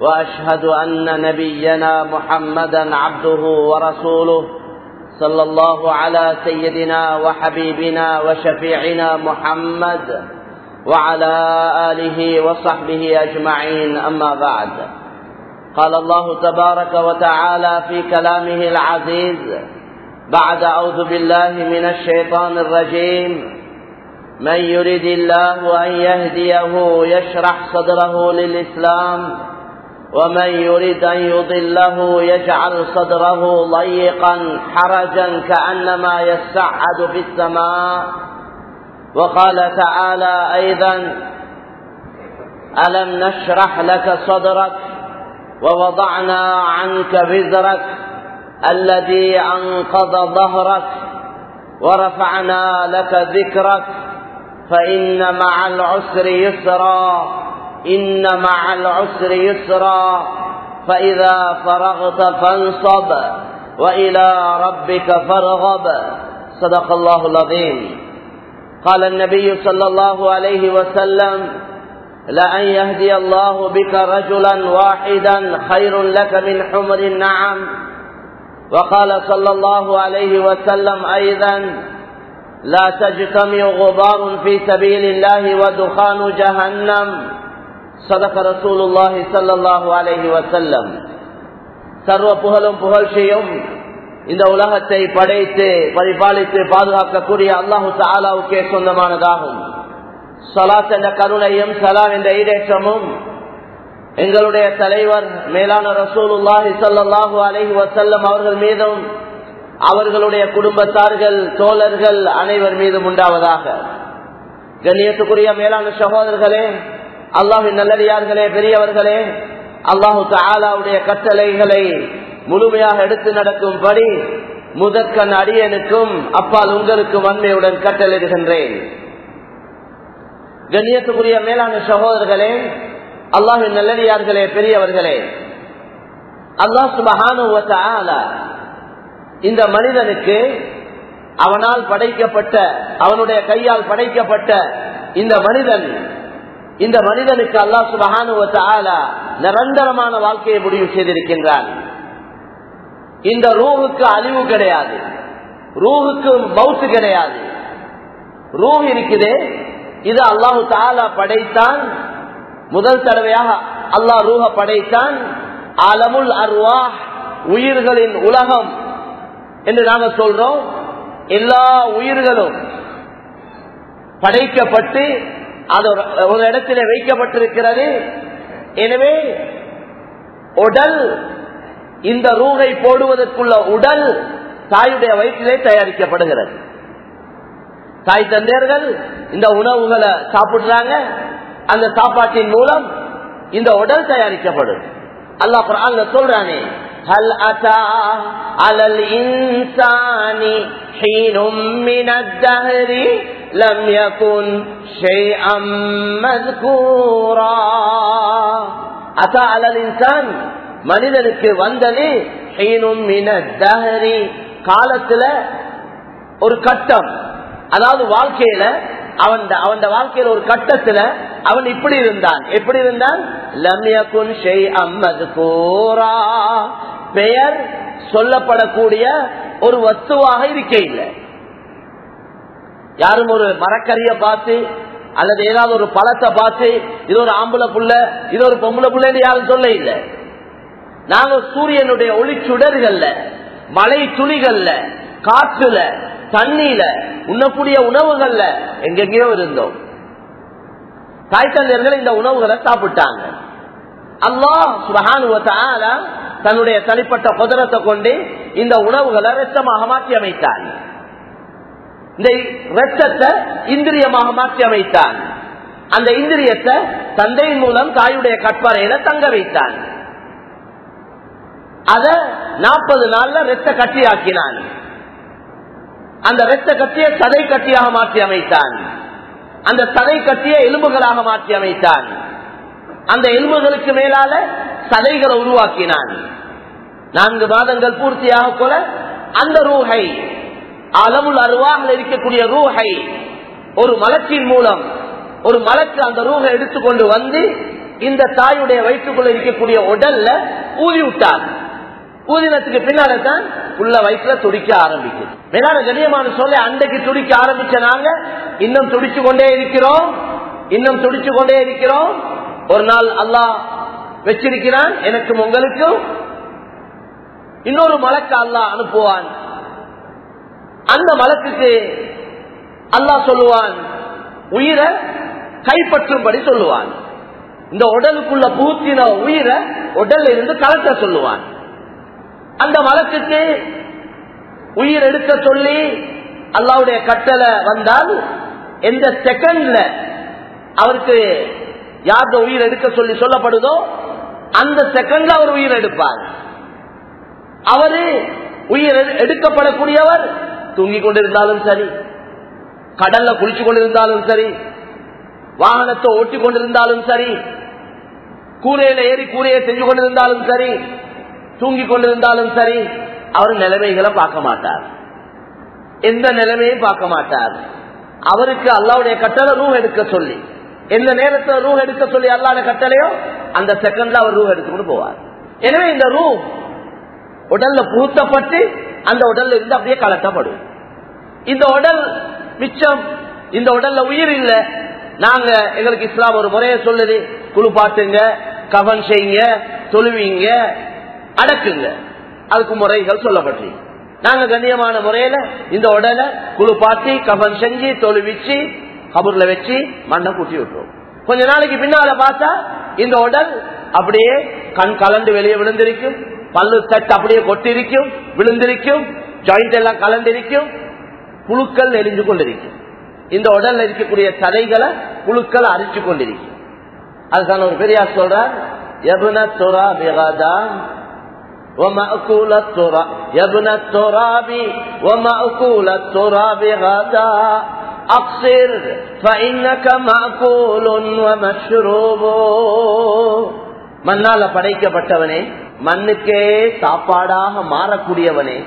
وأشهد أن نبينا محمدا عبده ورسوله صلى الله على سيدنا وحبيبنا وشفيعنا محمد وعلى آله وصحبه أجمعين. أما بعد قال الله تبارك وتعالى في كلامه العزيز بعد أعوذ بالله من الشيطان الرجيم من يرد الله أن يهديه يشرح صدره للإسلام ومن يريد أن يضله يجعل صدره ضيقا حرجا كأنما يسعد في السماء. وقال تعالى أيضا ألم نشرح لك صدرك ووضعنا عنك وزرك الذي أنقض ظهرك ورفعنا لك ذكرك فإن مع العسر يسرا. إن مع العسر يسرا فإذا فرغت فانصب وإلى ربك فارغب. صدق الله العظيم. قال النبي صلى الله عليه وسلم لأن يهدي الله بك رجلا واحدا خير لك من حمر النعم. وقال صلى الله عليه وسلم أيضا لا تجتمع غبار في سبيل الله ودخان جهنم. சதக ரசூலுல்லாஹி சல்லாஹு அலஹி வசல்லம் சர்வ புகழும் புகழ்ச்சியும் இந்த உலகத்தை படைத்து பரிபாலித்து பாதுகாக்கக்கூடிய அல்லாஹு தாலாவுக்கே சொந்தமானதாகும் சலாத் என்ற கருணையும் சலாம் என்ற ஈடேற்றமும் எங்களுடைய தலைவர் மேலான ரசூலுல்லாஹி சல்லாஹூ அலஹி வசல்லம் அவர்கள் மீதும் அவர்களுடைய குடும்பத்தார்கள் தோழர்கள் அனைவர் மீதும் உண்டாவதாக கண்ணியத்துக்குரிய மேலான சகோதரர்களே அல்லாஹின் நல்லடியார்களே பெரியவர்களே அல்லாஹு தாலாவுடைய கட்டளைகளை முழுமையாக எடுத்து நடக்கும்படி முதற்கண் அடியனுக்கும் அப்பால் உங்களுக்கும் அண்மையுடன் கட்டளிடுகின்றேன் கண்ணியத்துக்குரிய மேலான சகோதரர்களே அல்லாஹின் நல்லடியார்களே பெரியவர்களே அல்லாஹ் சுபஹான இந்த மனிதனுக்கு அவனால் படைக்கப்பட்ட அவனுடைய கையால் படைக்கப்பட்ட இந்த மனிதன் இந்த மனிதனுக்கு அல்லா சுபகானுவத்தால நிரந்தரமான வாழ்க்கையை முடிவு செய்திருக்கின்றான். இந்த ரூஹுக்கு அழிவு கிடையாது. ரூஹுக்கு மவுசு கிடையாது. ரூஹ் இருக்குது. இது அல்லாஹு தாலா படைத்தான். முதல் தடவையாக அல்லாஹ் ரூஹ படைத்தான். அலமுல் அருவா உயிர்களின் உலகம் என்று நாங்கள் சொல்றோம். எல்லா உயிர்களும் படைக்கப்பட்டு அது ஒரு இடத்துல வைக்கப்பட்டிருக்கிறது. எனவே உடல் இந்த ரூகை போடுவதற்குள்ள உடல் தாயுடைய வயிற்றிலே தயாரிக்கப்படுகிறது. தாய் தந்தையர்கள் இந்த உணவுகளை சாப்பிடுறாங்க. அந்த சாப்பாட்டின் மூலம் இந்த உடல் தயாரிக்கப்படும். அல்லாஹ் சொல்றானே هل أتى على الإنسان حين من الدهر لم يكن شيئا مذكورا أتى على الإنسان மனிதனுக்கு வந்தது காலத்துல ஒரு கட்டம் அதாவது வாழ்க்கையில அவன் அவன் வாழ்க்கையில ஒரு கட்டத்துல அவன் இப்படி இருந்தான் எப்படி இருந்தான் லம்யகுன் ஷெய் அம்மது கோரா பெயர் சொல்லப்படக்கூடிய ஒரு வஸ்துவாக இருக்க இல்லை யாரும் ஒரு மரக்கறிய பார்த்து அல்லது ஏதாவது ஒரு பழத்தை பார்த்து இது ஒரு ஆம்பளை புள்ள இது ஒரு பொம்பளை புள்ளன்னு யாரும் சொல்ல இல்லை நாங்க சூரியனுடைய ஒளி சுடர்கள்ல மழை துளிகள்ல காற்றுல தண்ணியில உண்ணக்கூடிய உணவுகள்ல எங்கெங்கயோ இருந்தோம். தாய் தந்தையர்கள் இந்த உணவுகளை சாப்பிட்டாங்க. அல்லாஹ் சுபகானுவத்தால தன்னுடைய தனிப்பட்ட குதிரத்தை கொண்டு இந்த உணவுகளை ரத்தமாக மாற்றி அமைத்தான். இந்த ரத்தத்தை இந்திரியமாக மாற்றி அமைத்தான். அந்த இந்திரியத்தை தந்தையின் மூலம் தாயுடைய கட்பறையில தங்க வைத்தான். அத நாற்பது நாள்ல ரத்த கட்டி ஆக்கினான் அந்த ரத்த கட்டிய சதை கட்டியாக மாற்றி அமைத்தான். அந்த சதை கட்டிய எலும்புகளாக மாற்றி அமைத்தான். அந்த எலும்புகளுக்கு மேலால சதைகளை உருவாக்கினான். நான்கு மாதங்கள் பூர்த்தியாக போல அந்த ரூஹை அளவுள் அருவாமல் இருக்கக்கூடிய ரூஹை ஒரு மலத்தின் மூலம் ஒரு மலக்கு அந்த ரூஹை எடுத்துக்கொண்டு வந்து இந்த தாயுடைய வயிற்றுக்குள்ள இருக்கக்கூடிய உடல்ல ஊதி விட்டார் ஊதினத்துக்கு பின்னால தான் உள்ள வயிற்றுல துடிக்க ஆரம்பிக்குது. மேலான கண்ணியமான சொல்ல அன்றைக்கு துடிக்க ஆரம்பிச்ச நாங்க இன்னும் துடிச்சு கொண்டே இருக்கிறோம். இன்னும் துடிச்சு கொண்டே இருக்கிறோம். ஒரு நாள் அல்லாஹ் வச்சிருக்கிறான் எனக்கும் உங்களுக்கும். இன்னொரு மலக்கு அல்லாஹ் அனுப்புவான். அந்த மலக்குக்கு அல்லாஹ் சொல்லுவான் உயிரை கைப்பற்றும்படி சொல்லுவான். இந்த உடலுக்குள்ள பூத்தின உயிரை உடல்ல இருந்து கலக்க சொல்லுவான். அந்த மலக்குக்கு உயிர் எடுக்க சொல்லி அல்லாவுடைய கட்டளை வந்தால் எந்த செகண்ட்ல அவருக்கு யார்கிட்ட உயிர் எடுக்க சொல்லி சொல்லப்படுதோ அந்த செகண்ட்ல அவர் உயிர் எடுப்பார். அவரு உயிர் எடு- எடுக்கப்படக்கூடியவர் தூங்கிக் கொண்டிருந்தாலும் சரி கடல்ல குளிச்சு கொண்டிருந்தாலும் சரி வாகனத்தை ஓட்டி கொண்டிருந்தாலும் சரி கூரையில ஏறி கூரையை செஞ்சு கொண்டிருந்தாலும் சரி தூங்கிக் கொண்டிருந்தாலும் சரி அவர் நிலைமைகளை பார்க்க மாட்டார். எந்த நிலைமையும் பார்க்க மாட்டார். அவருக்கு அல்லாவுடைய கட்டளை ரூ எடுக்க சொல்லி எந்த நேரத்தில் ரூ எடுக்க சொல்லி அல்லாத கட்டளையோ அந்த செகண்ட்ல அவர் ரூ எடுத்துக்கொண்டு போவார். எனவே இந்த ரூ உடல்ல புகுத்தப்பட்டு அந்த உடல்ல இருந்து அப்படியே கலட்டப்படும் இந்த உடல் மிச்சம் இந்த உடல்ல உயிர் இல்ல. நாங்க எங்களுக்கு இஸ்லாம் ஒரு முறையை சொல்லுது குளிப்பாட்டுங்க கவன் செய்யுங்க தொழுவீங்க அடக்குங்க. அதுக்கு முறைகள் சொல்லப்பட்டு நாங்க கண்ணியமான முறையில இந்த உடலை குளிப்பாட்டி கவன் செஞ்சு தொழுவிச்சு கபூர்ல வச்சு மண்ணை கூட்டி விட்டுருவோம் கொஞ்ச நாளைக்கு பின்னால பார்த்தா இந்த உடல் அப்படியே கண் கலண்டு வெளியே விழுந்திருக்கும் பல்லு தட்டு அப்படியே கொட்டிருக்கும் விழுந்திருக்கும் ஜாயிண்ட் எல்லாம் கலந்திருக்கும் புழுக்கள் எரிஞ்சு கொண்டிருக்கும் இந்த உடல்ல இருக்கக்கூடிய சதைகளை புழுக்கள் அரிச்சு கொண்டிருக்கும் அதுக்கான ஒரு பெரியார் சொல்றார் எபுன தொரா பிகாதா ومأكول التراب يا ابن التراب ومأكول التراب غدا أقصر فإنك مأكول ومشروب மண்ணால படைக்கப்பட்டவனே மண்ணுக்கே சாப்பாடாக மாறக்கூடியவனே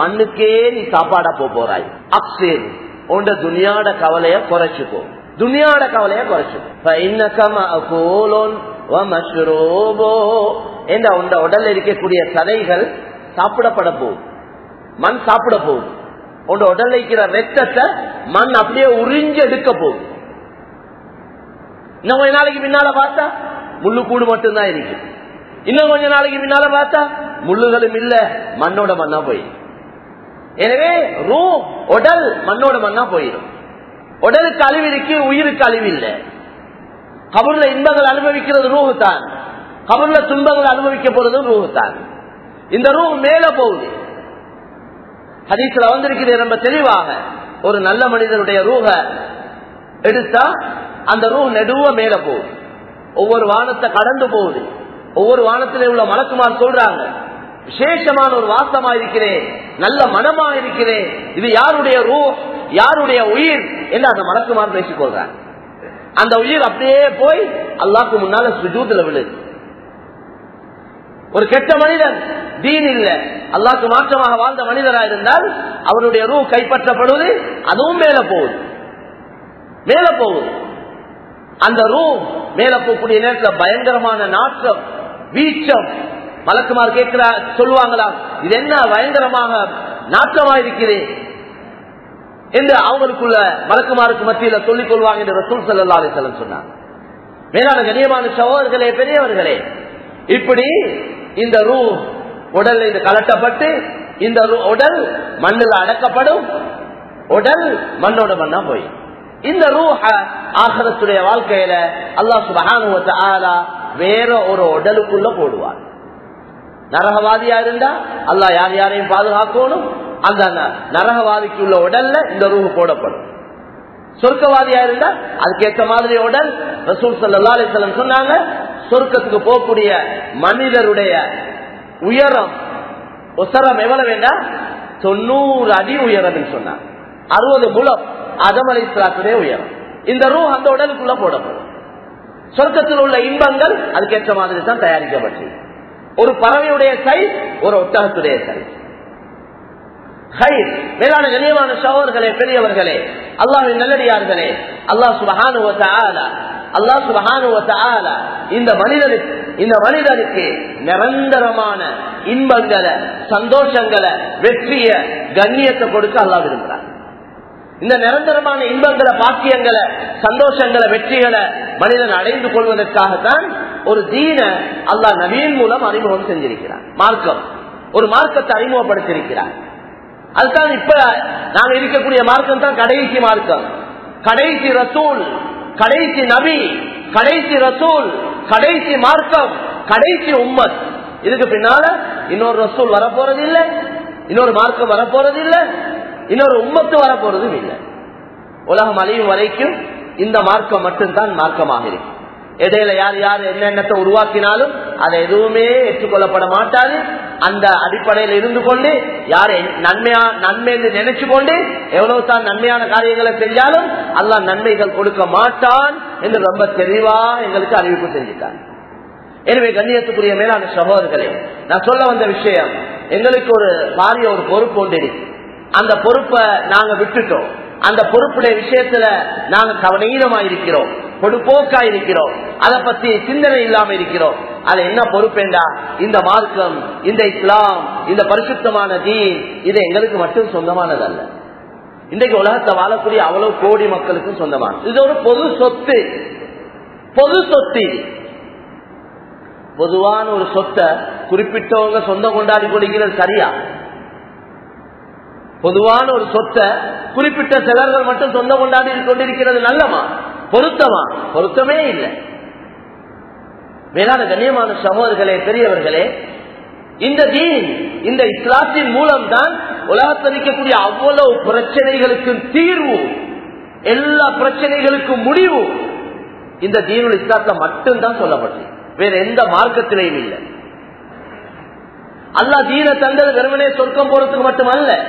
மண்ணுக்கே நீ சாப்பாடா போப் போறாய் அக்சேர் உண்ட துனியாட கவலைய குறைச்சுக்கோ துனியாட கவலைய குறைச்சுக்கோ என்ற உண்ட உடல்ல இருக்கக்கூடிய சதைகள் சாப்பிடப்பட போகுது மண் சாப்பிட போகுது உன் உடல் இருக்கிற ரத்தத்தை மண் அப்படியே உறிஞ்சு எடுக்க போகுது. இன்னும் கொஞ்ச நாளைக்கு பின்னால பார்த்தா முள்ளு கூடு மட்டும்தான் இருக்கு. இன்னும் கொஞ்ச நாளைக்கு பின்னால பார்த்தா முள்ளுகளும் இல்ல மண்ணோட மண்ணா போயிடும். எனவே ரூ உடல் மண்ணோட மண்ணா போயிடும். உடலுக்கு அழிவு இருக்கு உயிருக்கு அழிவு இல்லை. கபூர்ல இன்பங்கள் அனுபவிக்கிறது ரூஹு தான் கபூர்ல துன்பங்கள் அனுபவிக்க போறதும் ரூஹு தான் இந்த ரூ மேல போகுது. ஹதீஸ்ல வந்திருக்கிறது ரொம்ப தெளிவாக. ஒரு நல்ல மனிதனுடைய ரூஹ எடுத்தா அந்த ரூ நெடுவ மேல போகுது. ஒவ்வொரு வானத்தை கடந்து போகுது. ஒவ்வொரு வானத்திலே உள்ள மலக்குமார் சொல்றாங்க விசேஷமான ஒரு வாசமா இருக்கிறேன் நல்ல மனமா இருக்கிறேன் இது யாருடைய ரூ யாருடைய உயிர்? என்று அந்த மலக்குமார் பேசிக்கொள்றாங்க அந்த உயிர் அப்படியே போய் அல்லாக்கு முன்னால சுஜூத்துல விழுது. ஒரு கெட்ட மனிதன் தீன் இல்ல. அல்லாக்கு மாற்றமாக வாழ்ந்த மனிதராக இருந்தால் அவருடைய ரூ கைப்பற்றப்படுவது அதுவும் மேல போகுது. மேல போகுது. அந்த ரூ மேல போகக்கூடிய நேரத்தில் பயங்கரமான நாற்றம் வீச்சம். மலக்குமார் கேட்கிறா சொல்லுவாங்களா இது என்ன பயங்கரமாக நாற்றமா என்று அவங்களுக்குள்ள மலக்குமாருக்கு மத்தியில சொல்லிக் கொள்வாங்க என்று ரசூல் சல்லா அலிசல்லம் சொன்னாங்க. மேலான கண்ணியமான சகோதரர்களே பெரியவர்களே இப்படி இந்த ரூ உடல் இது கலட்டப்பட்டு இந்த ரூ- உடல் மண்ணில் அடக்கப்படும். உடல் மண்ணோட மண்ணா போய். இந்த ரூஹ ஆகரத்துடைய வாழ்க்கையில அல்லாஹ் சுபஹானுவத்த ஆலா வேற ஒரு உடலுக்குள்ள போடுவார். நரகவாதியா இருந்தா அல்லாஹ் யார் யாரையும் பாதுகாக்கணும். அந்த நரகவாதிக்கு உள்ள உடல்ல இந்த ரூ போடப்படும். சொர்க்கவாதியா இருந்தா அதுக்கேற்ற மாதிரி உடல். ரசூல் சல்லா அலிஸ்லம் சொன்னாங்க சொர்க்கத்துக்கு போகக்கூடிய மனிதருடைய உயரம் உசரம் எவ்வளவு வேண்டா தொண்ணூறு அடி உயரம் சொன்னார். அறுபது முலம் அதமலை அலை உயரம். இந்த ரூ அந்த உடலுக்குள்ள போடப்படும். சொர்க்கத்தில் உள்ள இன்பங்கள் அதுக்கேற்ற மாதிரி தான் தயாரிக்கப்பட்டது ஒரு பறவையுடைய சைஸ் ஒரு ஒட்டகத்துடைய சைஸ் மேலான கண்ணியமான சகோதர்களே பெரியவர்களே அல்லாஹின் நல்லடியார்களே அல்லாஹ் சுபஹானு அல்லாஹ் சுபகான இந்த மனிதனுக்கு இந்த மனிதனுக்கு நிரந்தரமான இன்பங்களை சந்தோஷங்களை வெற்றிய கண்ணியத்தை கொடுக்க அல்லாஹ் விரும்புகிறார். இந்த நிரந்தரமான இன்பங்களை பாக்கியங்களை சந்தோஷங்களை வெற்றிகளை மனிதன் அடைந்து கொள்வதற்காகத்தான் ஒரு தீன அல்லாஹ் நவீன் மூலம் அறிமுகம் செஞ்சிருக்கிறார். மார்க்கம். ஒரு மார்க்கத்தை அறிமுகப்படுத்தியிருக்கிறார். அதுதான் இப்ப நாங்க இருக்கக்கூடிய மார்க்கம் தான் கடைசி மார்க்கம். கடைசி ரசூல் கடைசி நபி கடைசி ரசூல் கடைசி மார்க்கம் கடைசி உம்மத். இதுக்கு பின்னால இன்னொரு ரசூல் வரப்போறது இல்லை இன்னொரு மார்க்கம் வரப்போறது இல்லை இன்னொரு உம்மத்து வரப்போறதும் இல்லை. உலகம் அழியும் வரைக்கும் இந்த மார்க்கம் மட்டும்தான் மார்க்கமாக இருக்கும். இடையில யார் யார் என்னென்னத்தை உருவாக்கினாலும் அதை எதுவுமே ஏற்றுக்கொள்ளப்பட மாட்டாது. அந்த அடிப்படையில் இருந்து கொண்டு யார் நன்மையா நன்மை என்று நினைச்சு கொண்டு எவ்வளவு தான் நன்மையான காரியங்களை செஞ்சாலும் அல்லா நன்மைகள் கொடுக்க மாட்டான் என்று ரொம்ப தெளிவா எங்களுக்கு அறிவிப்பு செஞ்சுட்டான் எனவே கண்ணியத்துக்குரிய மேலான சகோதரர்களே நான் சொல்ல வந்த விஷயம் எங்களுக்கு ஒரு பாரிய ஒரு பொறுப்பு ஒன்று அந்த பொறுப்பை நாங்க விட்டுட்டோம். அந்த பொறுப்புடைய விஷயத்துல நாங்க கவனீனமா இருக்கிறோம் பொடுப்போக்கா இருக்கிறோம் அதை பத்தி சிந்தனை இல்லாம இருக்கிறோம் அது என்ன பொறுப்பேண்டா? இந்த மார்க்கம் இந்த இஸ்லாம் இந்த பரிசுத்தமான தீன் இது எங்களுக்கு மட்டும் சொந்தமானது அல்ல இன்றைக்கு உலகத்தை வாழக்கூடிய அவ்வளவு கோடி மக்களுக்கும் சொந்தமான. இது ஒரு பொது சொத்து. பொது சொத்து பொதுவான ஒரு சொத்தை குறிப்பிட்டவங்க சொந்தம் கொண்டாடி கொடுக்கிறது சரியா? பொதுவான ஒரு சொத்தை குறிப்பிட்ட சிலர்கள் மட்டும் சொந்த கொண்டாடி கொண்டிருக்கிறது நல்லமா பொருத்தமா? பொருத்தமே இல்லை. மேலான கண்ணியமான சகோதரர்களே பெரியவர்களே இந்த தீன் இந்த இஸ்லாத்தின் மூலம் தான் உலகத்தில் இருக்கக்கூடிய அவ்வளவு பிரச்சனைகளுக்கும் தீர்வு எல்லா பிரச்சனைகளுக்கும் முடிவு. இந்த தீனுல் இஸ்லாத்தை மட்டும்தான் சொல்லப்பட்டது. வேற எந்த மார்க்கத்திலையும் இல்லை. அல்லா தீன தந்தது வெறுமனே சொர்க்கம் போறதுக்கு மட்டுமல்ல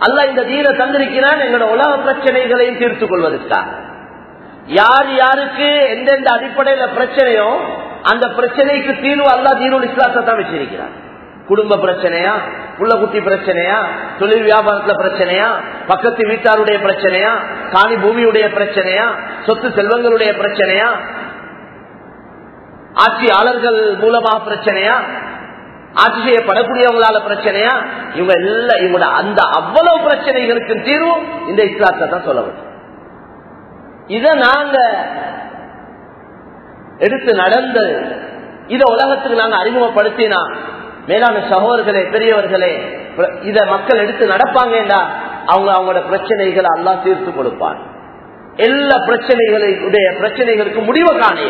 அல்ல இந்த தீன தந்திருக்கிறான் எங்களோட உலக பிரச்சனைகளையும் தீர்த்து கொள்வதற்காக. யார் யாருக்கு எந்தெந்த அடிப்படையில பிரச்சனையோ அந்த பிரச்சனைக்கு தீர்வு அல்லா தீனுல் இஸ்லாத்தை தான் வச்சிருக்கிறார் குடும்ப பிரச்சனையா புள்ள குட்டி பிரச்சனையா தொழில் வியாபாரத்துல பிரச்சனையா பக்கத்து வீட்டாருடைய பிரச்சனையா காணி பூமியுடைய பிரச்சனையா சொத்து செல்வங்களுடைய பிரச்சனையா ஆட்சியாளர்கள் மூலமாக பிரச்சனையா ஆட்சி செய்யப்படக்கூடியவங்களால பிரச்சனையா? இவங்க எல்லாம் இவங்களோட அந்த அவ்வளவு பிரச்சனைகளுக்கு தீர்வு இந்த இஸ்லாத்தை தான் சொல்லவும் இத நாங்க எடுத்து நடந்து இத உலகத்துக்கு நாங்க அறிமுகப்படுத்தினா மேலான சகோதரர்களே பெரியவர்களே இத மக்கள் எடுத்து நடப்பாங்கடா அவங்க அவங்களோட பிரச்சனைகளை எல்லாம் தீர்த்து கொடுப்பாங்க எல்லா பிரச்சனைகளுடைய பிரச்சனைகளுக்கு முடிவு காணே.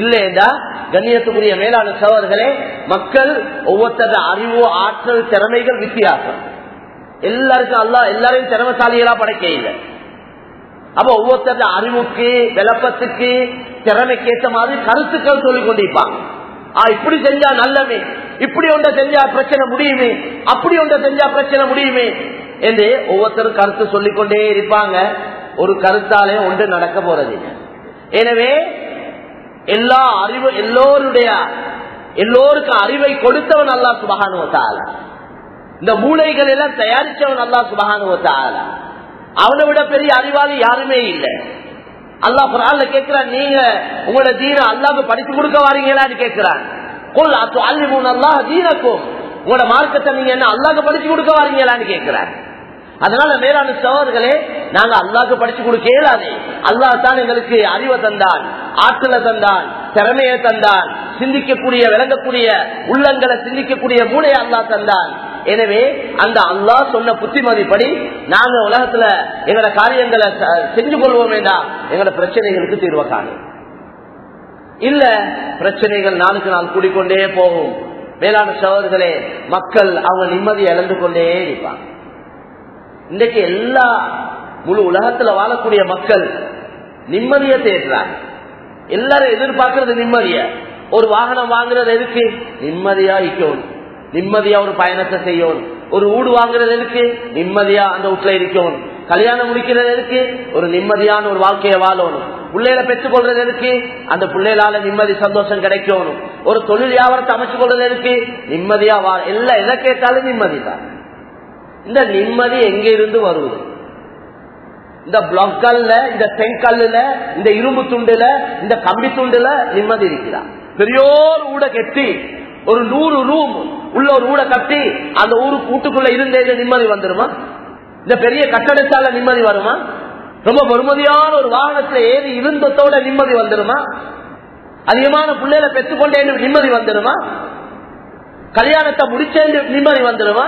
இல்லையா கண்ணியத்துக்குரிய மேலான சவர்களே மக்கள் ஒவ்வொருத்தர அறிவு ஆற்றல் திறமைகள் வித்தியாசம். எல்லாருக்கும் அல்லா எல்லாரையும் திறமசாலிகளா படைக்க இல்லை அப்ப ஒவ்வொருத்தர அறிவுக்கு விளப்பத்துக்கு திறமைக்கேற்ற மாதிரி கருத்துக்கள் சொல்லிக் கொண்டிருப்பாங்க. இப்படி செஞ்சா நல்லமே இப்படி ஒன்றை செஞ்சா பிரச்சனை முடியுமே அப்படி ஒன்றை செஞ்சா பிரச்சனை முடியுமே என்று ஒவ்வொருத்தரும் கருத்து சொல்லிக்கொண்டே இருப்பாங்க. ஒரு கருத்தாலே ஒன்று நடக்க போறது எனவே எல்லா அறிவு எல்லோருடைய எல்லோருக்கும் அறிவை கொடுத்தவன் அல்லா சுபகானுவத்தால இந்த மூளைகள் எல்லாம் தயாரிச்சவன் அல்லா சுபகானுவத்தால அவனை விட பெரிய அறிவாளி யாருமே இல்லை. அல்லா குரான்ல கேட்கிறான் நீங்க உங்களோட தீன அல்லாவுக்கு படித்து கொடுக்க வாரீங்களான்னு கேட்கிறான். கொல் அத்து அல்லிமூன் அல்லாஹ் தீனக்கும். உங்களோட மார்க்கத்தை நீங்க என்ன அல்லாவுக்கு படிச்சு கொடுக்க வாரீங்களான்னு கேட்கிறான். அதனால மேலான சவர்களே நாங்க அல்லாக்கு படிச்சு கொடுக்க இயலாதே. அல்லாஹ் தான் எங்களுக்கு அறிவை தந்தான் ஆற்றலை தந்தான் திறமையை தந்தான் சிந்திக்கக்கூடிய விளங்கக்கூடிய உள்ளங்களை சிந்திக்கக்கூடிய மூளையை அல்லா தந்தான். எனவே அந்த அல்லாஹ் சொன்ன புத்திமதிப்படி நாங்க உலகத்துல எங்களோட காரியங்களை செஞ்சு கொள்வோம் வேண்டாம் எங்களோட பிரச்சனைகளுக்கு தீர்வு காணும். இல்ல பிரச்சனைகள் நாளுக்கு நாள் கூடிக்கொண்டே போகும். மேலான சவர்களே மக்கள் அவங்க நிம்மதியை இழந்து கொண்டே இருப்பாங்க. இன்றைக்கு எல்லா முழு உலகத்துல வாழக்கூடிய மக்கள் நிம்மதியை தேடுறாங்க. எல்லாரும் எதிர்பார்க்கறது நிம்மதிய. ஒரு வாகனம் வாங்குறது எதுக்கு? நிம்மதியா இருக்கணும். நிம்மதியா ஒரு பயணத்தை செய்யணும். ஒரு ஊடு வாங்குறது எதுக்கு? நிம்மதியா அந்த வீட்டுல இருக்கணும். கல்யாணம் முடிக்கிறது எதுக்கு? ஒரு நிம்மதியான ஒரு வாழ்க்கையை வாழணும். பிள்ளைகளை பெற்றுக் கொள்றது எதுக்கு? அந்த பிள்ளைகளால நிம்மதி சந்தோஷம் கிடைக்கணும். ஒரு தொழில் வியாபாரத்தை அமைச்சு கொள்றது எதுக்கு? நிம்மதியா வா எல்லாம் எதை கேட்டாலும் நிம்மதி தான் இந்த நிம்மதி எங்க இருந்து வருவது இந்த பிளாக்கல்ல இந்த செங்கல்லுல இந்த இரும்பு துண்டுல இந்த கம்பி துண்டுல நிம்மதி இருக்கிறார் பெரியோர் ஊட கட்டி ஒரு நூறு ரூம் உள்ள ஒரு ஊட கட்டி அந்த ஊரு கூட்டுக்குள்ள இருந்தே நிம்மதி வந்துருமா? இந்த பெரிய கட்டடத்தால நிம்மதி வருமா? ரொம்ப பொறுமதியான ஒரு வாகனத்துல ஏறி இருந்தத்தோட நிம்மதி வந்துருமா? அதிகமான பிள்ளைகளை பெற்றுக்கொண்டே நிம்மதி வந்துருமா? கல்யாணத்தை முடிச்சேன்னு நிம்மதி வந்துருமா?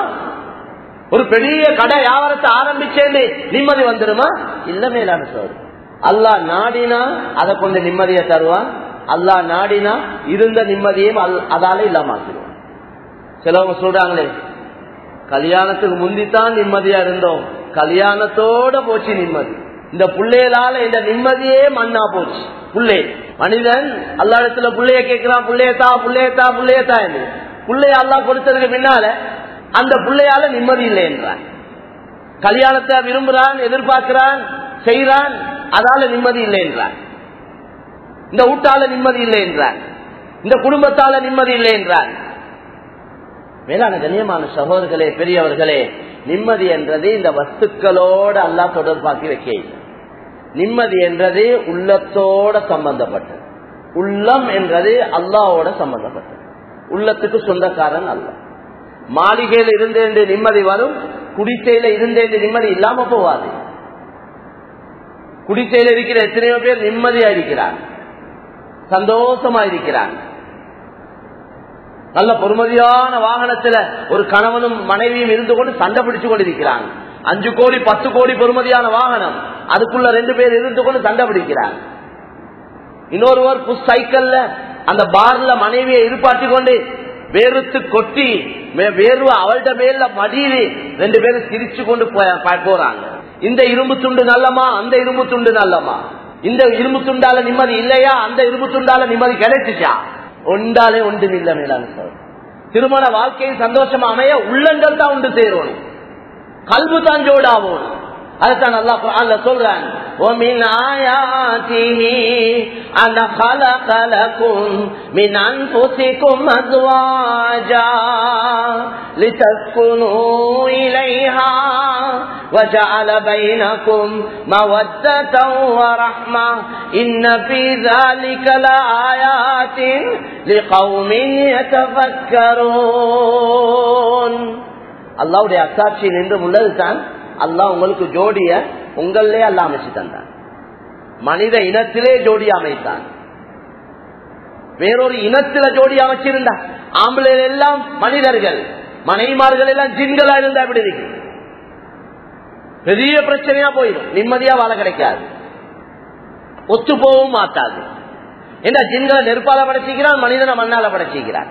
ஒரு பெரிய கடை வியாபாரத்தை ஆரம்பிச்சேன்னு நிம்மதி வந்துருமா? இல்ல மேலான சோறு. அல்லா நாடினா அதை கொண்டு நிம்மதியை தருவான். அல்லா நாடினா இருந்த நிம்மதியும் அதால இல்லாமக்கிடுவான் சிலவங்க சொல்றாங்களே கல்யாணத்துக்கு முந்தித்தான் நிம்மதியா இருந்தோம். கல்யாணத்தோட போச்சு நிம்மதி. இந்த புள்ளையலால இந்த நிம்மதியே மண்ணா போச்சு. புள்ளை. மனிதன் அல்லா இடத்துல புள்ளைய கேட்கிறான் புள்ளையத்தா புள்ளையத்தா புள்ளையத்தா என்று. புள்ளைய அல்லா கொடுத்ததுக்கு பின்னால அந்த பிள்ளையால நிம்மதி இல்லை என்றான். கல்யாணத்தை விரும்புறான் எதிர்பார்க்கிறான் செய்யறான் அதால நிம்மதி இல்லை என்றான். இந்த வீட்டால நிம்மதி இல்லை என்றான். இந்த குடும்பத்தால நிம்மதி இல்லை என்றான். மேலான கண்ணியமான சகோதரர்களே பெரியவர்களே நிம்மதி என்றது இந்த வஸ்துக்களோட அல்லா தொடர்பாக்கி வைக்க நிம்மதி என்றது உள்ளத்தோட சம்பந்தப்பட்டது. உள்ளம் என்றது அல்லாவோட சம்பந்தப்பட்டது. உள்ளத்துக்கு சொந்தக்காரன் அல்ல. மாளிகையில இருந்து நிம்மதி வரும் குடிசையில இருந்து நிம்மதி இல்லாம போவாது குடிசையில இருக்கிற எத்தனையோ பேர் நிம்மதியா இருக்கிறார் சந்தோஷமா இருக்கிறார் நல்ல பொறுமதியான வாகனத்துல ஒரு கணவனும் மனைவியும் இருந்து கொண்டு சண்டை பிடிச்சு கொண்டிருக்கிறாங்க. அஞ்சு கோடி பத்து கோடி பொறுமதியான வாகனம். அதுக்குள்ள ரெண்டு பேர் இருந்து கொண்டு சண்டை பிடிக்கிறார். இன்னொருவர் புஷ் சைக்கிள்ல அந்த பார்ல மனைவியை இருப்பாட்டி கொண்டு வேறுத்து கொட்டி வேர்வ அவள்கிட்ட மேல மடியிலே ரெண்டு பேரும் சிரிச்சு கொண்டு போறாங்க. இந்த இரும்பு துண்டு நல்லமா அந்த இரும்பு துண்டு நல்லமா? இந்த இரும்பு துண்டால நிம்மதி இல்லையா? அந்த இரும்பு துண்டால நிம்மதி கிடைச்சிச்சா? ஒன்றாலே ஒன்று இல்ல மேலான சார். திருமண வாழ்க்கையில் சந்தோஷமா அமைய உள்ளங்கள் தான் உண்டு சேரணும். கல்வி தான் ஜோடாவும் அதுதான் நல்லா குரான்ல சொல்றான் ومن آياته أن خلق لكم من أنفسكم أزواجا لتسكنوا إليها وجعل بينكم مودة ورحمة إن في ذلك لآيات لقوم يتفكرون அல்லாவுடைய அத்தாட்சி நின்று உள்ளதுதான் அல்லா உங்களுக்கு ஜோடிய உங்களே அல்ல அமைச்சு தந்தான். மனித இனத்திலே ஜோடி அமைத்தான். வேறொரு இனத்தில ஜோடி அமைச்சிருந்தா ஆம்பளை எல்லாம் மனிதர்கள் மனைவிமார்கள் எல்லாம் ஜின்களா இருந்தா எப்படி இருக்கு? பெரிய பிரச்சனையா போயிடும். நிம்மதியா வாழ கிடைக்காது. ஒத்து போகவும் மாட்டாது. என்ன ஜின்களை நெருப்பால படைச்சிக்கிறான் மனிதனை மண்ணால படைச்சிக்கிறான்?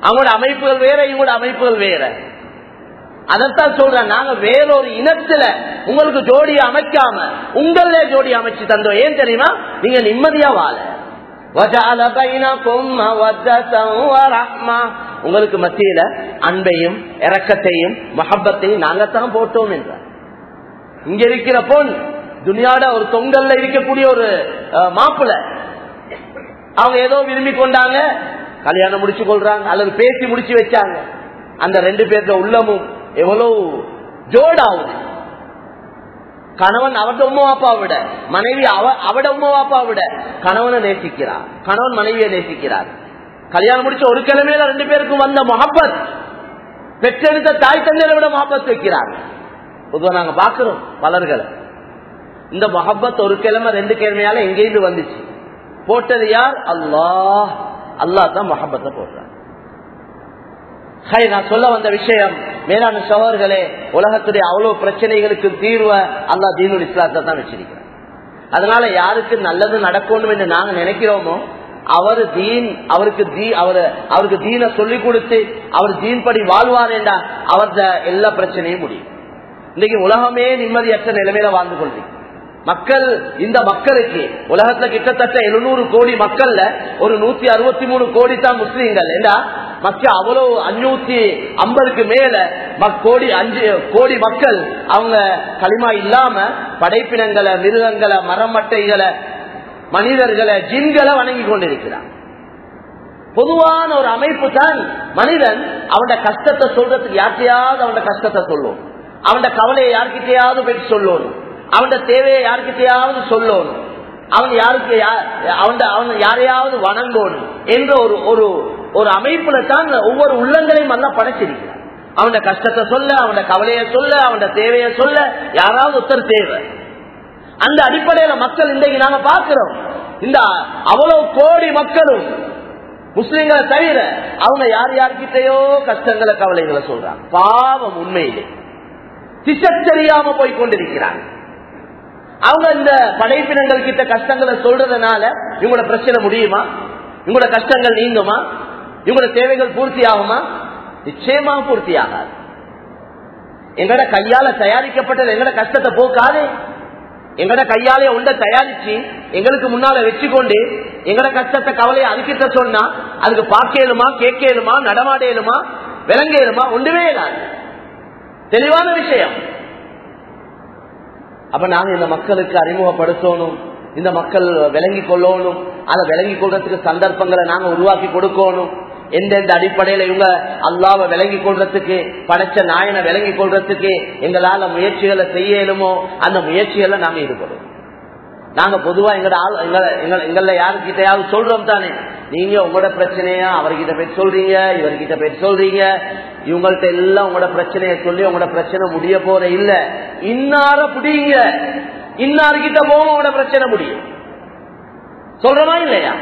அவங்களோட அமைப்புகள் வேற இவங்களோட அமைப்புகள் வேற. அதைத்தான் சொல்றேன் நாங்க வேறொரு இனத்துல உங்களுக்கு ஜோடி அமைக்காம உங்களே ஜோடி அமைச்சு தந்தோம். ஏன் தெரியுமா? நீங்க நிம்மதியா வாழ. உங்களுக்கு மத்தியில அன்பையும் இறக்கத்தையும் மஹப்பத்தையும் நாங்கத்தான் போட்டோம் என்ற இங்க இருக்கிற பொன் துனியாட ஒரு தொங்கல்ல இருக்கக்கூடிய ஒரு மாப்பிள்ள. அவங்க ஏதோ விரும்பி கொண்டாங்க கல்யாணம் முடிச்சு கொள்றாங்க அல்லது பேசி முடிச்சு வச்சாங்க. அந்த ரெண்டு பேர்த்த உள்ளமும் எவ்வளவு ஜோடாவது. கணவன் அவட உமா அப்பா விட மனைவி அவட உமா அப்பா விட கணவனை நேசிக்கிறார். கணவன் மனைவியை நேசிக்கிறார். கல்யாணம் முடிச்ச ஒரு கிழமையில ரெண்டு பேருக்கும் வந்த மொஹப்பத் பெற்றெடுத்த தாய் தந்தையை விட மொஹப்பத் வைக்கிறார் பொதுவா நாங்க பாக்குறோம் பலர்களை. இந்த மொஹப்பத் ஒரு கிழமை ரெண்டு கிழமையால எங்கேயிருந்து வந்துச்சு. போட்டது யார்? அல்லாஹ். அல்லா தான் மொஹப்பத்தை போடுறார் நான் சொல்ல வந்த விஷயம் மேலான சோழர்களே உலகத்துடைய அவ்வளவு பிரச்சனைகளுக்கு தீர்வை அல்லா தீனுல் இஸ்லாத்தை தான் வச்சிருக்கிறேன் அதனால யாருக்கு நல்லது நடக்கணும் என்று நாங்க நினைக்கிறோமோ அவர் தீன் அவருக்கு தீ அவர் அவருக்கு தீனை சொல்லிக் கொடுத்து அவர் தீன் படி வாழ்வார் என்றா அவர்த எல்லா பிரச்சனையும் முடியும். இன்னைக்கு உலகமே நிம்மதியற்ற நிலைமையில வாழ்ந்து கொள்றீங்க மக்கள் இந்த மக்களுக்கு உலகத்துல கிட்டத்தட்ட எழுநூறு கோடி மக்கள்ல ஒரு நூத்தி அறுபத்தி மூணு கோடி தான் முஸ்லீம்கள் ஏண்டா? மத்திய அவ்வளவு அஞ்சூத்தி ஐம்பதுக்கு மேல கோடி அஞ்சு கோடி மக்கள் அவங்க களிமா இல்லாம படைப்பினங்களை மிருகங்களை மரமட்டைகளை மனிதர்களை ஜின்களை வணங்கி கொண்டிருக்கிறார். பொதுவான ஒரு அமைப்பு தான் மனிதன் அவனோட கஷ்டத்தை சொல்றதுக்கு யார்கிட்டையாவது அவனோட கஷ்டத்தை சொல்லும். அவனோட கவலையை யார்கிட்டையாவது பெற்று சொல்லணும் அவனோட தேவையை யார்கிட்டையாவது சொல்லணும் அவன் யாருக்கு அவன் அவன் யாரையாவது வணங்கணும் என்ற ஒரு ஒரு ஒரு அமைப்புல தான் ஒவ்வொரு உள்ளங்களையும் எல்லாம் படைச்சிருக்கிறார் அவனோட கஷ்டத்தை சொல்ல அவனோட கவலையை சொல்ல அவனோட தேவையை சொல்ல யாராவது ஒருத்தர் தேவை. அந்த அடிப்படையில மக்கள் இன்றைக்கு நாங்க பாக்குறோம் இந்த அவ்வளவு கோடி மக்களும் முஸ்லிம்களை தவிர அவங்க யார் யார்கிட்டயோ கஷ்டங்களை கவலைகளை சொல்றாங்க. பாவம் உண்மையிலே. திசச்சரியாம போய் கொண்டிருக்கிறாங்க. அவங்க இந்த படைப்பினங்கள் கிட்ட கஷ்டங்களை சொல்றதுனால இவங்களோட பிரச்சனை முடியுமா? இவங்களோட கஷ்டங்கள் நீங்குமா? இவங்களோட தேவைகள் பூர்த்தி ஆகுமா நிச்சயமா பூர்த்தி ஆகாது எங்கட கையால தயாரிக்கப்பட்டது எங்கட கஷ்டத்தை போக்காது. எங்கட கையாலே உண்ட தயாரிச்சு எங்களுக்கு முன்னால வச்சுக்கொண்டு எங்கட கஷ்டத்தை கவலையை அதுக்கிட்ட சொன்னா அதுக்கு பார்க்கலுமா கேட்கலுமா நடமாடையலுமா விளங்கலுமா ஒன்றுமே இல்லாது. தெளிவான விஷயம். அப்ப நாங்க இந்த மக்களுக்கு அறிமுகப்படுத்தணும் இந்த மக்கள் விளங்கி கொள்ளணும் அதை விளங்கி கொள்றதுக்கு சந்தர்ப்பங்களை நாங்க உருவாக்கி கொடுக்கணும். எந்தெந்த அடிப்படையில இவங்க அல்லாவை விளங்கி கொள்றதுக்கு படைச்ச நாயனை விளங்கி கொள்றதுக்கு எங்களால முயற்சிகளை செய்யலுமோ அந்த முயற்சிகளை நாங்க ஈடுபடும் நாங்க பொதுவா எங்கட ஆள் எங்கள- எங்கள- யாருக்கிட்டையாவது சொல்றோம் தானே. நீங்க உங்களோட பிரச்சனையா அவர்கிட்ட போய் சொல்றீங்க இவர்கிட்ட போய் சொல்றீங்க. இவங்கள்ட்ட எல்லாம் உங்களோட பிரச்சனைய சொல்லி உங்களோட பிரச்சனை முடிய போற இல்ல. இன்னார புடிங்க. இன்னார்கிட்ட போக உங்களோட பிரச்சனை முடியும். சொல்றமா இல்லையா?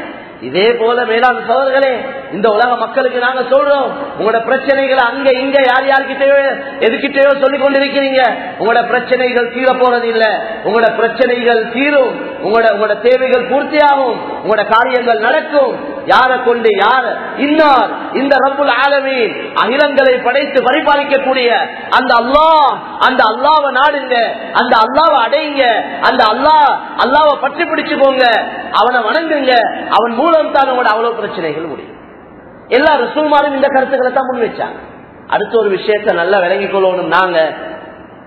இதே போல மேலாண் சோழர்களே இந்த உலக மக்களுக்கு நாங்க சொல்றோம் உங்களோட பிரச்சனைகளை அங்க இங்க யார் யார்கிட்டயோ எதுக்கிட்டயோ சொல்லிக் கொண்டிருக்கிறீங்க. உங்களோட பிரச்சனைகள் தீர போறது இல்ல. உங்களோட பிரச்சனைகள் தீரும். உங்களோட உங்களோட தேவைகள் பூர்த்தியாகும். உங்களோட காரியங்கள் நடக்கும். யாரை கொண்டு யார் இன்னார்? இந்த ரப்புல் ஆலமி அகிலங்களை படைத்து பரிபாலிக்கக்கூடிய அந்த அல்லாஹ் அந்த அல்லாவை நாடுங்க. அந்த அல்லாவை அடையுங்க. அந்த அல்லாஹ் அல்லாவை பற்றி பிடிச்சுக்கோங்க அவனை வணங்குங்க. அவன் மூலம் தான் உங்களோட அவ்வளவு பிரச்சனைகள் முடியும். எல்லா ரசூல்மாரும் இந்த கருத்துக்களை தான் முன் வச்சாங்க. அடுத்த ஒரு விஷயத்தை நல்லா விளங்கிக் கொள்ளணும். நாங்க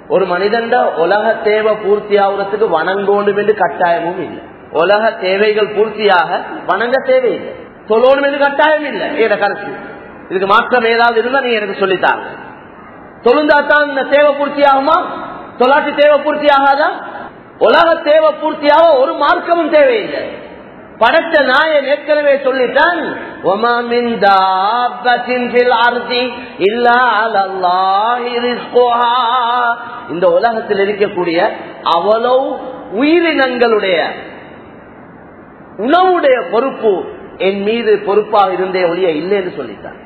ஒரு மனிதண்ட உலக தேவை பூர்த்தி ஆகுறதுக்கு வணங்கணும் என்று கட்டாயமும் இல்லை. உலக தேவைகள் பூர்த்தியாக வணங்க தேவையில்லை. சொல்லணும் என்று கட்டாயம் இல்லை. ஏட கருத்து. இதுக்கு மாற்றம் ஏதாவது இருந்தா நீங்க எனக்கு சொல்லித்தாங்க தொழுந்தாத்தான் இந்த தேவை பூர்த்தி ஆகுமா? தொலாட்டி தேவை பூர்த்தி ஆகாதா? உலக தேவை பூர்த்தியாக ஒரு மார்க்கமும் தேவையில்லை. படைத்த நாயன் ஏற்கனவே சொல்லிட்டான் இல்லா இந்த உலகத்தில் இருக்கக்கூடிய அவ்வளவு உயிரினங்களுடைய உணவுடைய பொறுப்பு என் மீது பொறுப்பாக இருந்தே ஒழிய இல்லைன்னு சொல்லிட்டான்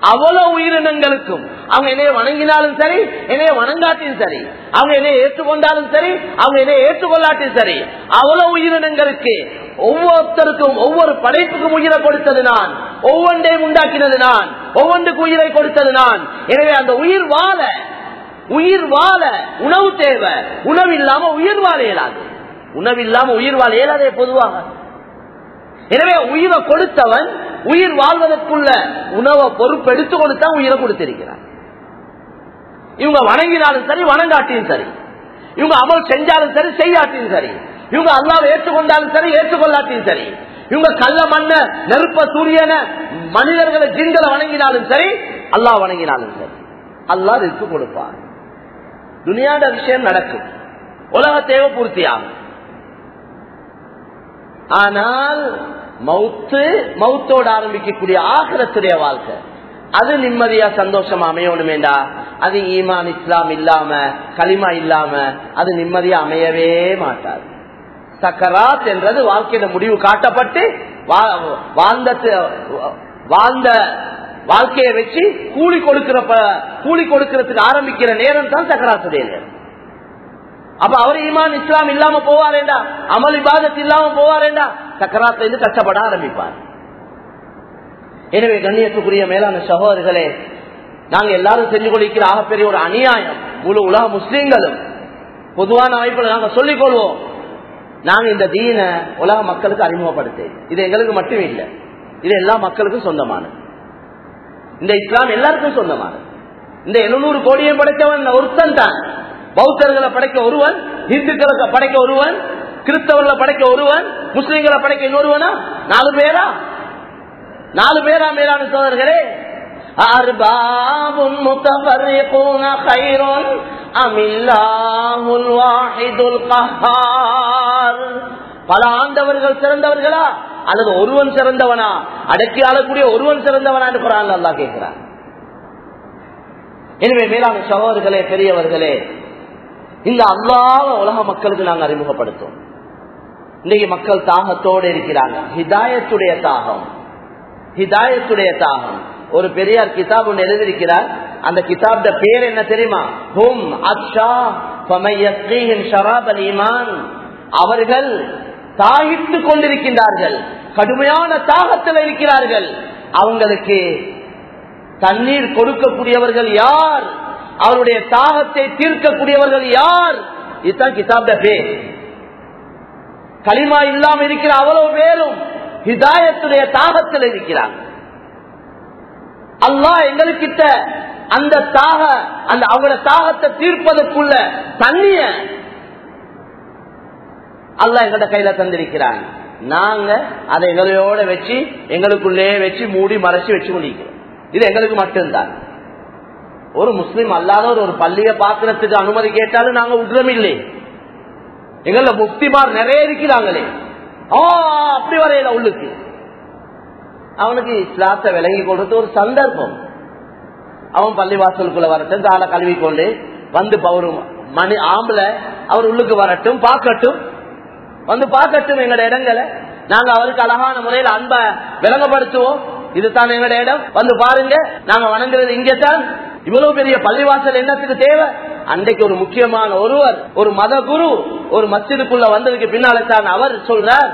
அவ்வளவு உயிரினங்களுக்கும். அவங்க என்னைய வணங்கினாலும் சரி என்னைய வணங்காட்டியும் சரி அவங்க என்னைய ஏற்றுக்கொண்டாலும் சரி அவங்க என்னைய ஏற்றுக்கொள்ளாட்டியும் சரி அவ்வளவு உயிரினங்களுக்கு ஒவ்வொருத்தருக்கும் ஒவ்வொரு படைப்புக்கும் உயிரை கொடுத்தது நான். ஒவ்வொன்றையும் உண்டாக்கினது நான். ஒவ்வொன்றுக்கு உயிரை கொடுத்தது நான். எனவே அந்த உயிர் வாழ உயிர் வாழ உணவு தேவை. உணவு இல்லாம உயிர் வாழ இயலாது. உணவு இல்லாம உயிர் வாழ இயலாதே பொதுவாக. எனவே உயிரை கொடுத்தவன் உயிர் வாழ்வதற்குள்ள உணவை பொறுப்பு எடுத்து கொடுத்தா உயிரை கொடுத்திருக்கிறார். இவங்க வணங்கினாலும் சரி வணங்காட்டியும் சரி. இவங்க அமல் செஞ்சாலும் சரி செய்யாட்டியும் சரி. இவங்க அல்லாவை ஏற்றுக்கொண்டாலும் சரி ஏற்றுக்கொள்ளாட்டியும் சரி. இவங்க கள்ள மண்ண நெருப்ப சூரியன மனிதர்களை ஜிங்களை வணங்கினாலும் சரி அல்லாஹ் வணங்கினாலும் சரி. அல்லாஹ் இருக்கு கொடுப்பார் துனியாட விஷயம் நடக்கும். உலக தேவை பூர்த்தியாகும். ஆனால் மவுத்து மவுத்தோட ஆரம்பிக்கக்கூடிய ஆகலத்துடைய வாழ்க்கை. அது நிம்மதியா சந்தோஷமா அமையணுமேண்டா? அது ஈமான் இஸ்லாம் இல்லாம களிமா இல்லாம அது நிம்மதியா அமையவே மாட்டாது. சக்கராத் என்றது வாழ்க்கையில முடிவு காட்டப்பட்டு வா- வாழ்ந்த வாழ்ந்த வாழ்க்கையை வச்சு கூலி கொடுக்கிற கூலி கொடுக்கறதுக்கு ஆரம்பிக்கிற நேரம் தான் சக்கராத்துடைய நேரம். அப்ப அவர் ஈமான் இஸ்லாம் இல்லாம போவாரேண்டா? அமல் இபாதத் இல்லாம போவாரேண்டா? சக்கராத்துல இருந்து கஷ்டப்பட ஆரம்பிப்பார். எனவே கண்ணியத்துக்குரிய மேலான சகோதரர்களே நாங்க எல்லாரும் செஞ்சு கொண்டிருக்கிற ஆகப்பெரிய ஒரு அநியாயம் முழு உலக முஸ்லீம்களும் பொதுவான அமைப்புல நாங்க சொல்லிக் கொள்வோம். நாங்க இந்த தீன உலக மக்களுக்கு அறிமுகப்படுத்தேன். இது எங்களுக்கு மட்டும் இல்லை. இது எல்லா மக்களுக்கும் சொந்தமானது. இந்த இஸ்லாம் எல்லாருக்கும் சொந்தமானது. இந்த எழுநூறு கோடியை படைத்தவன் ஒருத்தன் தான். பௌத்தர்களை படைக்க ஒருவன் இந்துக்களை படைக்க ஒருவன் கிறிஸ்தவர்களை படைக்க ஒருவன் முஸ்லீம்களை படைக்க இன்னொருவனா நாலு பேரா? நாலு பேரா மேலான சோதர்களே? அர்பாபும் முத்தபர்ரிகூன கைரோன் அமில்லாஹுல் வாஹிதுல் கஹார் பல ஆண்டவர்கள் சிறந்தவர்களா? அல்லது ஒருவன் சிறந்தவனா? அடக்கி ஆளக்கூடிய ஒருவன் சிறந்தவனா என்று குரான் அல்லா கேட்கிறான். எனவே மேலான சகோதரர்களே பெரியவர்களே இந்த அல்லாத உலக மக்களுக்கு நாங்கள் அறிமுகப்படுத்தோம் இன்னைக்கு மக்கள் தாகத்தோடு இருக்கிறாங்க. ஹிதாயத்துடைய தாகம். ஹிதாயத்துடைய தாகம். ஒரு பெரியார் கிதாப் ஒன்று எழுதியிருக்கிறார். அந்த கிதாப்ட பேர் என்ன தெரியுமா? ஹும் அக்ஷா அவர்கள் தாகித்து கொண்டிருக்கின்றார்கள். கடுமையான தாகத்தில் இருக்கிறார்கள். அவங்களுக்கு தண்ணீர் கொடுக்கக்கூடியவர்கள் யார்? அவருடைய தாகத்தை தீர்க்கக்கூடியவர்கள் யார்? இதுதான் கிதாப்ட பேர். களிமா இல்லாம இருக்கிற அவ்வளவு பேரும் ஹிதாயத்துடைய தாகத்தில் இருக்கிறாங்க. அல்லாஹ் எங்களுக்கிட்ட அந்த தாக அந்த அவங்களோட தாகத்தை தீர்ப்பதற்குள்ள தண்ணிய அல்லாஹ் எங்கள்ட கையில தந்திருக்கிறாங்க. நாங்க அதை எங்களோட வச்சு எங்களுக்குள்ளே வச்சு மூடி மறைச்சு வச்சு முடிக்கிறோம் இது எங்களுக்கு மட்டும்தான். ஒரு முஸ்லீம் அல்லாத ஒரு பள்ளியை பாக்குறதுக்கு அனுமதி கேட்டாலும் நாங்க விடுறோம் இல்லை எங்கள முக்திமார் நிறைய இருக்கிறாங்களே. ஆ அப்படி வரையில உள்ளுக்கு. அவனுக்கு இஸ்லாத்தை விளங்கி கொள்றது ஒரு சந்தர்ப்பம். அவன் பள்ளிவாசலுக்குள்ள வரட்டும் காலை கழுவி கொண்டு வந்து ஒரு மணி ஆம்பளை அவர் உள்ளுக்கு வரட்டும் பார்க்கட்டும். வந்து பார்க்கட்டும் எங்களோட இடங்களை. நாங்க அவருக்கு அழகான முறையில் அன்ப விளங்கப்படுத்துவோம். இதுதான் எங்களோட இடம். வந்து பாருங்க நாங்க வணங்குறது இங்கத்தான். இவ்வளவு பெரிய பள்ளிவாசல் என்னத்துக்கு தேவை? அன்றைக்கு ஒரு முக்கியமான ஒருவர் ஒரு மத குரு ஒரு மஸ்ஜிதுக்குள்ள வந்ததுக்கு பின்னால தான் அவர் சொல்றார்.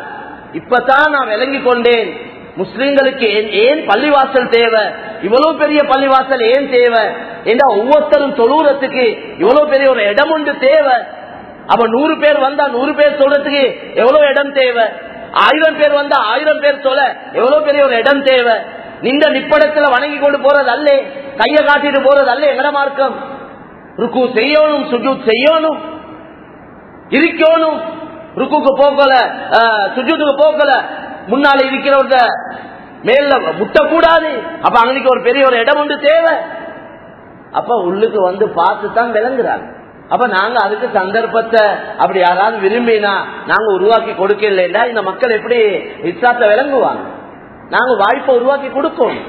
இப்பதான் நான் விளங்கி கொண்டேன். முஸ்லிம்களுக்கு ஏன் பள்ளிவாசல் தேவை? இவ்வளவு பெரிய பள்ளிவாசல் ஏன் தேவை? ஏன்னா ஒவ்வொருத்தரும் தொழுறதுக்கு இவ்வளவு பெரிய ஒரு இடம் ஒன்று தேவை? அப்ப நூறு பேர் வந்தா நூறு பேர் சொல்றதுக்கு எவ்வளவு இடம் தேவை? ஆயிரம் பேர் வந்தா ஆயிரம் பேர் சொல்ல எவ்வளவு பெரிய ஒரு இடம் தேவை? நின்ற நிப்படத்துல வணங்கி கொண்டு போறது அல்லே கைய காட்டிட்டு போறது அல்ல எங்கட மார்க்கம்? ருக்கு செய்யணும் சுஜூத் செய்யணும் இருக்கணும். ருக்குக்கு போகல சுஜூத்துக்கு போகல. முன்னால இருக்கிறவங்க மேல முட்டக்கூடாது. அப்ப அன்னைக்கு ஒரு பெரிய ஒரு இடம் ஒன்று தேவை. அப்ப உள்ளுக்கு வந்து பார்த்து தான் விளங்குறாங்க. அப்ப நாங்க அதுக்கு சந்தர்ப்பத்தை அப்படி யாராவது விரும்பினா நாங்க உருவாக்கி கொடுக்கலன்னா இந்த மக்கள் எப்படி இஸ்லாத்தை விளங்குவாங்க? நாங்க வாய்ப்பை உருவாக்கி கொடுக்கணும்.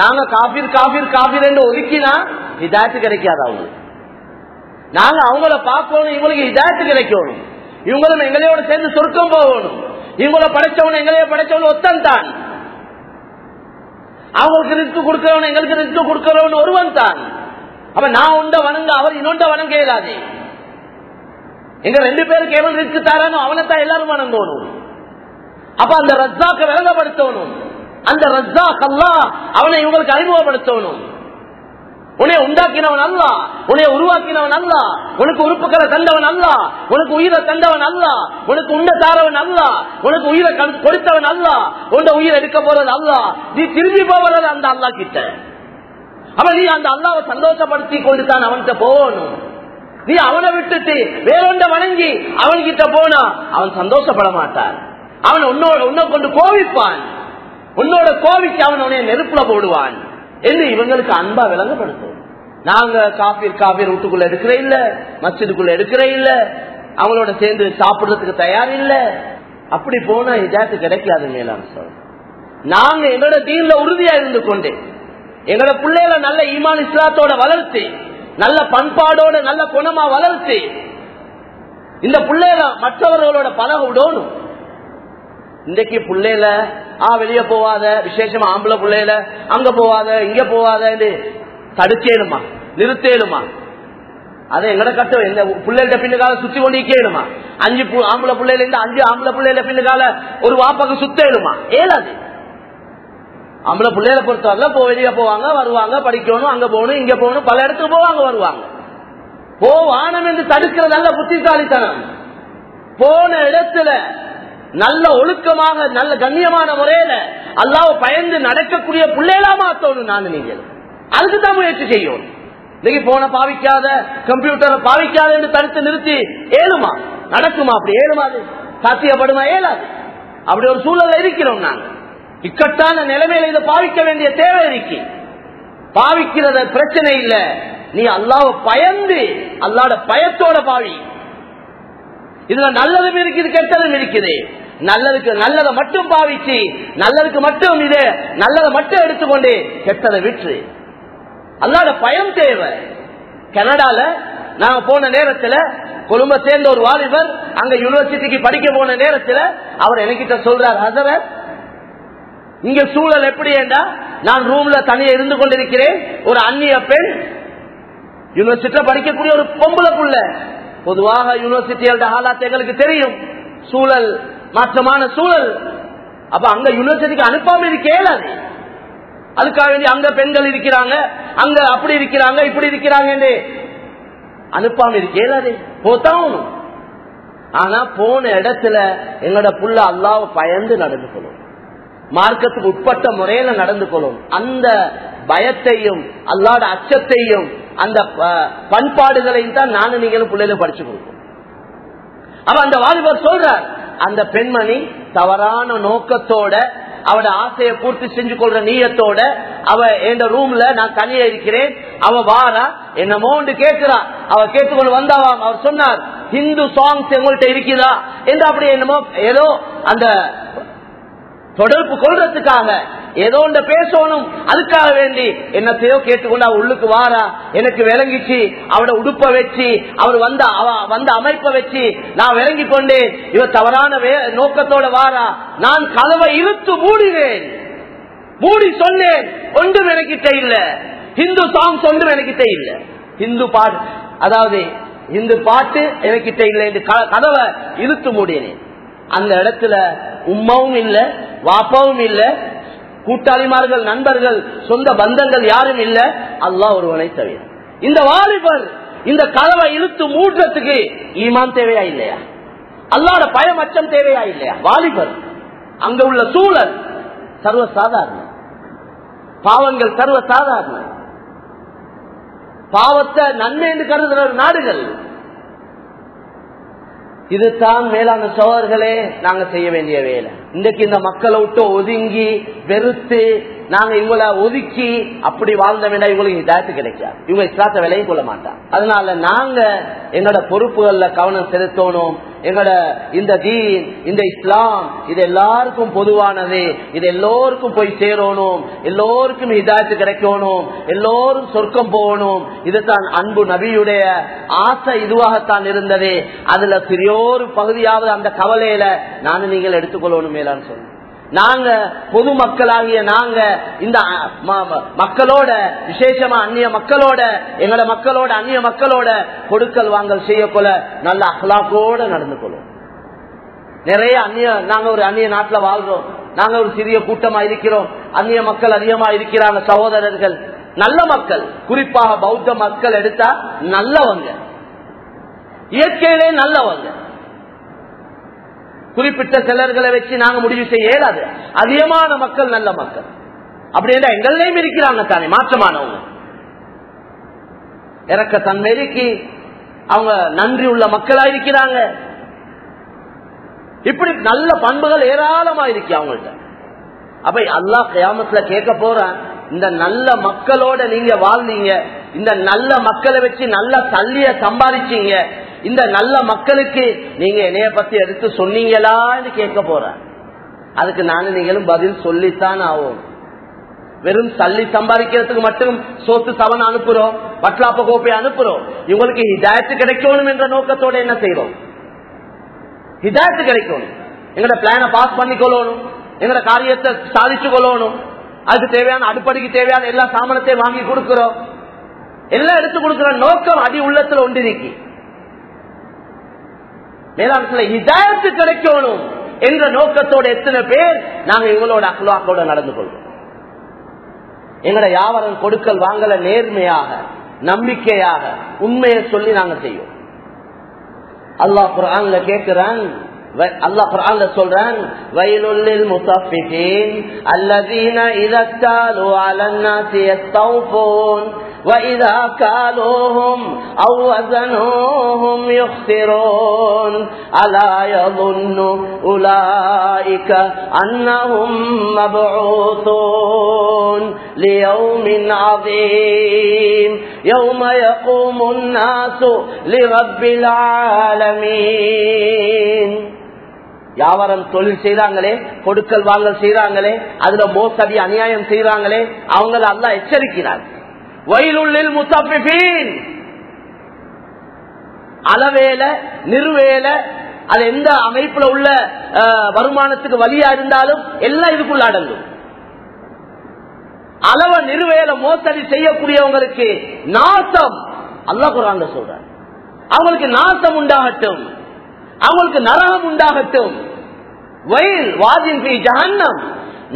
நாங்க காபீர் காபீர் காபீர் என்று ஒதுக்கினா இதாயத்து கிடைக்காது அவங்களுக்கு? நாங்க அவங்கள பார்க்கணும் இவங்களுக்கு இதாயத்து கிடைக்கணும். இவங்களும் எங்களையோட சேர்ந்து சொர்க்கம் போகணும். இவங்கள படைச்சவன் எங்களைய படைச்சவன் ஒத்தன் தான். அவங்களுக்கு ரிஸ்க் கொடுக்கிறவன் எங்களுக்கு ரிஸ்க் கொடுக்கிறவன் ஒருவன் தான். அப்ப நான் உண்ட வணங்க அவர் இன்னொண்ட வணங்க இயலாது. எங்க ரெண்டு பேருக்கு எவன் ரிஸ்க் தரானோ அவனைத்தான் எல்லாரும் வணங்கணும். அப்ப அந்த ரத்தாக்க விளங்கப்படுத்தணும் அந்த ரஜாக் அல்லா அவனை இவங்களுக்கு அறிமுகப்படுத்தணும். உன்னை உண்டாக்கினவன் அல்ல உன்னை உருவாக்கினவன் அல்ல உனக்கு உறுப்புகளை தந்தவன் அல்ல உனக்கு உயிரை தந்தவன் அல்ல உனக்கு உண்ட தாரவன் அல்ல உனக்கு உயிரை கொடுத்தவன் அல்ல உண்ட உயிரை எடுக்க போறது அல்ல நீ திரும்பி போவது அந்த அல்லா கிட்ட. அவன் நீ அந்த அல்லாவை சந்தோஷப்படுத்தி கொண்டு தான் அவன்கிட்ட போகணும். நீ அவனை விட்டுட்டு வேறொண்ட வணங்கி அவன்கிட்ட போனா அவன் சந்தோஷப்பட மாட்டான். அவன் உன்னோட உன்னை கொண்டு கோவிப்பான். உன்னோட கோவிக்கு அவன் உன்னை நெருப்புல போடுவான் என்று இவங்களுக்கு அன்பா விளங்கப்படுத்தும். நாங்க காபீர் காபீர் வீட்டுக்குள்ள எடுக்கிற இல்ல மச்சதுக்குள்ள எடுக்கிற இல்ல அவங்களோட சேர்ந்து சாப்பிடுறதுக்கு தயார் இல்ல. அப்படி போனா இதாத்து கிடைக்காது மேலாம் சார் நாங்க எங்களோட தீன்ல உறுதியா இருந்து கொண்டு எங்களோட பிள்ளைகளை நல்ல ஈமான் இஸ்லாத்தோட வளர்த்து நல்ல பண்பாடோட நல்ல குணமா வளர்த்து இந்த பிள்ளைகளை மற்றவர்களோட பழக விடணும். இன்றைக்கு பிள்ளையில ஆ வெளியே போவாத விசேஷமா ஆம்பளை பிள்ளையில அங்க போவாத இங்க போவாத தடுக்கேனுமா நிறுத்தேனுமா? அதை எங்கட கட்டம் இந்த பிள்ளைகிட்ட பின்னுக்கால சுத்தி கொண்டு கேளுமா அஞ்சு ஆம்பளை பிள்ளைல இருந்து அஞ்சு ஆம்பளை பிள்ளையில பின்னுக்கால ஒரு வாப்பாக்கு சுத்தேனுமா? ஏலாது. ஆம்பளை பிள்ளையில பொறுத்தவரை போ வெளியே போவாங்க வருவாங்க படிக்கணும் அங்க போகணும் இங்க போகணும் பல இடத்துக்கு போவாங்க வருவாங்க. போ வானம் என்று தடுக்கிறதல்ல புத்திசாலித்தனம். போன இடத்துல நல்ல ஒழுக்கமாக நல்ல கண்ணியமான முறையில அல்லாஹ் பயந்து நடக்கக்கூடிய பிள்ளைகளா மாத்தணும் நான் நீங்கள். அதுக்குதான் முயற்சி செய்யும் இன்னைக்கு போன பாவிக்காத கம்ப்யூட்டரை பாவிக்காத என்று தடுத்து நிறுத்தி ஏழுமா? நடக்குமா அப்படி ஏழுமா அது? சாத்தியப்படுமா? ஏழாது. அப்படி ஒரு சூழல்ல இருக்கிறோம் நாங்க. இக்கட்டான நிலைமையில இதை பாவிக்க வேண்டிய தேவை இருக்கு. பாவிக்கிறத பிரச்சனை இல்லை. நீ அல்லாவ பயந்து அல்லாட பயத்தோட பாவி. இதுல நல்லதும் இருக்குது கெட்டதும் இருக்குது. நல்லதுக்கு நல்லதை மட்டும் பாவிச்சு நல்லதுக்கு மட்டும் இது நல்லதை மட்டும் எடுத்துக்கொண்டு கெட்டதை விற்று. அல்லாத பயம் தேவை. கனடால நாங்க போன நேரத்துல குடும்ப சேர்ந்த ஒரு வாலிபர் அங்க யூனிவர்சிட்டிக்கு படிக்க போன நேரத்துல அவர் என்கிட்ட சொல்றார் ஹசரத் இங்க சூழல் எப்படி ஏண்டா? நான் ரூம்ல தனியா இருந்து கொண்டிருக்கிறேன் ஒரு அந்நிய பெண் யூனிவர்சிட்டியில படிக்கக்கூடிய ஒரு பொம்பளை புள்ள. பொதுவாக யூனிவர்சிட்டியோட ஹாலாத் எங்களுக்கு தெரியும். சூழல் மாற்றமான சூழல். அப்ப அங்க யூனிவர்சிட்டிக்கு அனுப்பாம இருக்க இயலாது அதுக்காக வேண்டி அங்க பெண்கள் இருக்கிறாங்க அங்க அப்படி இருக்கிறாங்க இப்படி இருக்கிறாங்க அனுப்பாம இருக்க இயலாது போத்தான் ஆனா போன இடத்துல எங்களோட புள்ள அல்லாவ பயந்து நடந்து கொள்ளும். மார்க்கத்துக்கு உட்பட்ட முறையில நடந்து கொள்ளும். அந்த பயத்தையும் அல்லாட அச்சத்தையும் அந்த பண்பாடுகளையும் தான் நானும் நீங்களும் பிள்ளைல படிச்சு கொடுக்கும் அவ அந்த வாலிபர் சொல்றார் அந்த பெண்மணி தவறான நோக்கத்தோட அவட ஆசையை பூர்த்தி செஞ்சு கொள்ற நீயத்தோட அவ எந்த ரூம்ல நான் தனியா இருக்கிறேன் அவ வாரா என்னமோண்டு கேட்கிறா அவ கேட்டுக்கொண்டு வந்தாவாம். அவர் சொன்னார் ஹிந்து சாங்ஸ் எங்கள்கிட்ட இருக்குதா என்று அப்படி என்னமோ ஏதோ அந்த தொடர்பு கொள்றதுக்காக ஏதோ ஒன்று பேசணும். அதுக்காக வேண்டி என்னத்தையோ கேட்டுக்கொண்டு அவ உள்ளுக்கு வாரா. எனக்கு விளங்கிச்சு. அவட உடுப்ப வச்சு அவர் வந்த அவ வந்த அமைப்பை வச்சு நான் விளங்கி கொண்டு இவ தவறான நோக்கத்தோட வாரா. நான் கதவை இழுத்து மூடினேன். மூடி சொன்னேன். ஒன்றும் எனக்கிட்ட இல்ல. ஹிந்து சாங்ஸ் ஒன்றும் எனக்கிட்ட இல்ல. ஹிந்து பாட்டு அதாவது இந்து பாட்டு எனக்கிட்ட இல்லை என்று கதவை இழுத்து மூடினேன். அந்த இடத்துல உம்மாவும் இல்ல வாப்பாவும் இல்ல கூட்டாளிமார்கள் நண்பர்கள் சொந்த பந்தங்கள் யாரும் இல்ல. அல்லா ஒருவனை தவிர. இந்த வாலிபர் இந்த கதவை இழுத்து மூடுறதுக்கு ஈமான் தேவையா இல்லையா? அல்லாட பயம் அச்சம் தேவையா இல்லையா? வாலிபர் அங்க உள்ள சூழல் சர்வ சாதாரண பாவங்கள் சர்வ சாதாரண பாவத்தை நன்மை என்று கருதுகிற நாடுகள் இதுதான் மேலான சோழர்களே நாங்க செய்ய வேண்டிய வேலை. இன்றைக்கு இந்த மக்களை விட்டு ஒதுங்கி வெறுத்து நாங்க இவங்களை ஒதுக்கி அப்படி வாழ்ந்த இவங்களுக்கு இதாயத்து கிடைக்காது இவங்க இஸ்லாத்த விலையும் கொள்ள மாட்டாங்க அதனால நாங்க எங்களோட பொறுப்புகள்ல கவனம் செலுத்தணும். எங்களோட இந்த தீன் இந்த இஸ்லாம் இது எல்லாருக்கும் பொதுவானது. இது எல்லோருக்கும் போய் சேரணும். எல்லோருக்கும் இதாயத்து கிடைக்கணும். எல்லோரும் சொர்க்கம் போகணும். இதுதான் அன்பு நபியுடைய ஆசை இதுவாகத்தான் இருந்தது. அதுல சிறியோரு பகுதியாவது அந்த கவலையில நானும் நீங்கள் எடுத்துக்கொள்ளணும் மேலான்னு சொன்னேன் நாங்க பொதுமக்களாகிய நாங்க இந்த மக்களோட விசேஷமா அந்நிய மக்களோட எங்களோட மக்களோட அந்நிய மக்களோட கொடுக்கல் வாங்கல் செய்யக்கொள்ள நல்ல அஹ்லாக்கோட நடந்து கொள்ளும். நிறைய அந்நிய நாங்க ஒரு அந்நிய நாட்டுல வாழ்றோம். நாங்க ஒரு சிறிய கூட்டமா இருக்கிறோம். அந்நிய மக்கள் அதிகமா இருக்கிறாங்க சகோதரர்கள். நல்ல மக்கள். குறிப்பாக பௌத்த மக்கள் எடுத்தா நல்லவங்க. இயற்கையிலே நல்லவங்க. குறிப்பிட்ட சிலர்களை வச்சு நாங்க முடிவு செய்ய இயலாது. அதிகமான மக்கள் நல்ல மக்கள். அப்படின்னா எங்களையும் இருக்கிறாங்க தானே மாற்றமானவங்க. இறக்க தன்மைக்கு அவங்க நன்றி உள்ள மக்களா இருக்கிறாங்க. இப்படி நல்ல பண்புகள் ஏராளமா இருக்கு அவங்கள்ட்ட. அப்ப அல்லா கியாமத்துல கேட்க போறேன் இந்த நல்ல மக்களோட நீங்க வாழ்ந்தீங்க இந்த நல்ல மக்களை வச்சு நல்ல தள்ளிய சம்பாதிச்சீங்க இந்த நல்ல மக்களுக்கு நீங்க என்னைய பத்தி எடுத்து சொன்னீங்களான்னு கேட்க போற அதுக்கு நானும் நீங்களும் பதில் சொல்லித்தான் ஆகும் வெறும் தள்ளி சம்பாதிக்கிறதுக்கு மட்டும் சோத்து சவன் அனுப்புறோம் பட்லாப்ப கோப்பை அனுப்புறோம். இவங்களுக்கு ஹிதாயத்து கிடைக்கணும் என்ற நோக்கத்தோட என்ன செய்யறோம் ஹிதாயத்து கிடைக்கணும். எங்கட பிளான பாஸ் பண்ணிக்கொள்ளணும். எங்கட காரியத்தை சாதிச்சு கொள்ளணும். அதுக்கு தேவையான அடுப்படிக்கு தேவையான எல்லா சாமானத்தையும் வாங்கி கொடுக்கிறோம். எல்லாம் எடுத்து கொடுக்கிற நோக்கம் அடி உள்ளத்துல ஒன்றிருக்கு. மேலாண்மை ஹிதாயத்து கிடைக்கணும் என்ற நோக்கத்தோட எத்தனை பேர் நாங்க இவங்களோட அக்லாக்கோட நடந்து கொள்வோம். எங்களோட யாவரம் கொடுக்கல் வாங்கல நேர்மையாக நம்பிக்கையாக உண்மையை சொல்லி நாங்க செய்வோம். அல்லாஹ் குரான்ல கேட்கிறான் அல்லாஹ் குரான்ல சொல்றான் வயலுள்ளில் முசாஃபிகின் அல்லதீன இதத்தாலு அலன்னாசி யஸ்தௌஃபூன். وإذا كالوهم أو وزنوهم يخسرون ألا يظن أولئك أنهم مبعوثون ليوم عظيم يوم يقوم الناس لرب العالمين வியாபாரம் தொழில் செய்யறாங்களே கொடுக்கல் வாங்கல் செய்யறாங்களே அதுல மோசடி அநியாயம் செய்யறாங்களே அவங்கள அல்ல எச்சரிக்கிறார் வயலுள்ளில் முத்தப்பின் அளவேல நிறுவேல அது எந்த அமைப்புல உள்ள வருமானத்துக்கு வழியா இருந்தாலும் எல்லாம் இதுக்குள்ள அடங்கும். அளவ நிறுவேல மோசடி செய்யக்கூடியவங்களுக்கு நாசம். அல்ல குரான் சொல்ற அவங்களுக்கு நாசம் உண்டாகட்டும். அவங்களுக்கு நரகம் உண்டாகட்டும். வயல் வாதின் ஜஹன்னம்.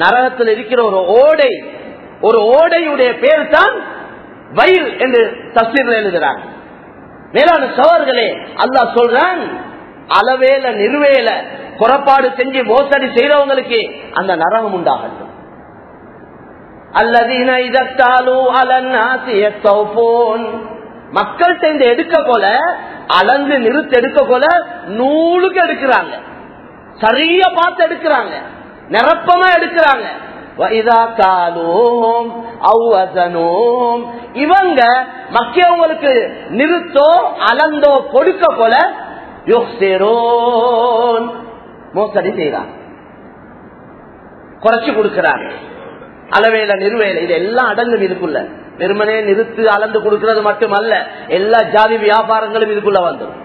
நரகத்தில் இருக்கிற ஒரு ஓடை ஒரு ஓடையுடைய பேர் தான் வயல் என்று தஸ்வீர் எழுதுறாங்க மேலான சவர்களே அல்லா சொல்றான் அளவேல நிறுவேல புறப்பாடு செஞ்சு மோசடி செய்யறவங்களுக்கு அந்த நரகம் உண்டாகட்டும். அல்லதீன இதத்தாலு அலன் மக்கள்கிட்ட இந்த எடுக்க போல அளந்து நிறுத்த எடுக்க போல நூலுக்கு எடுக்கிறாங்க. சரியா பார்த்து எடுக்கிறாங்க. நிரப்பமா எடுக்கிறாங்க. இவங்க மக்கியவங்களுக்கு நிறுத்தோ அலந்தோ கொடுக்க போல மோசடி செய்யறாங்க குறைச்சு கொடுக்கிறாங்க அளவேல நிறுவேல இது எல்லாம் அடங்கும் இதுக்குள்ள. வெறுமனே நிறுத்து அளந்து கொடுக்கிறது மட்டுமல்ல எல்லா ஜாதி வியாபாரங்களும் இதுக்குள்ள வந்துடும்.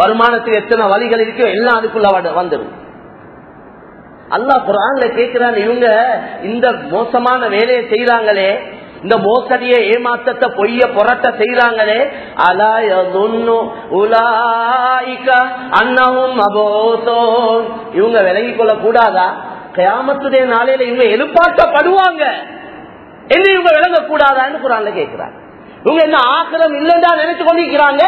வருமானத்துக்கு எத்தனை வழிகள் இருக்கோ எல்லாம் அதுக்குள்ள வந்துடும். அல்லா குரான்ல கேட்கிறான் இவங்க இந்த மோசமான வேலையை செய்யறாங்களே இந்த மோசடிய ஏமாத்தத்தை பொய்ய புரட்ட செய்யறாங்களே அன்னவும் அபோசோன் இவங்க விலகி கொள்ள கூடாதா கயாமத்துடைய நாளையில இவங்க எழுப்பாட்டப்படுவாங்க என்ன இவங்க விளங்க கூடாதான்னு குரான்ல கேட்கிறாங்க இவங்க என்ன ஆக்கிரம் இல்லைன்னா நினைச்சு கொண்டிருக்கிறாங்க?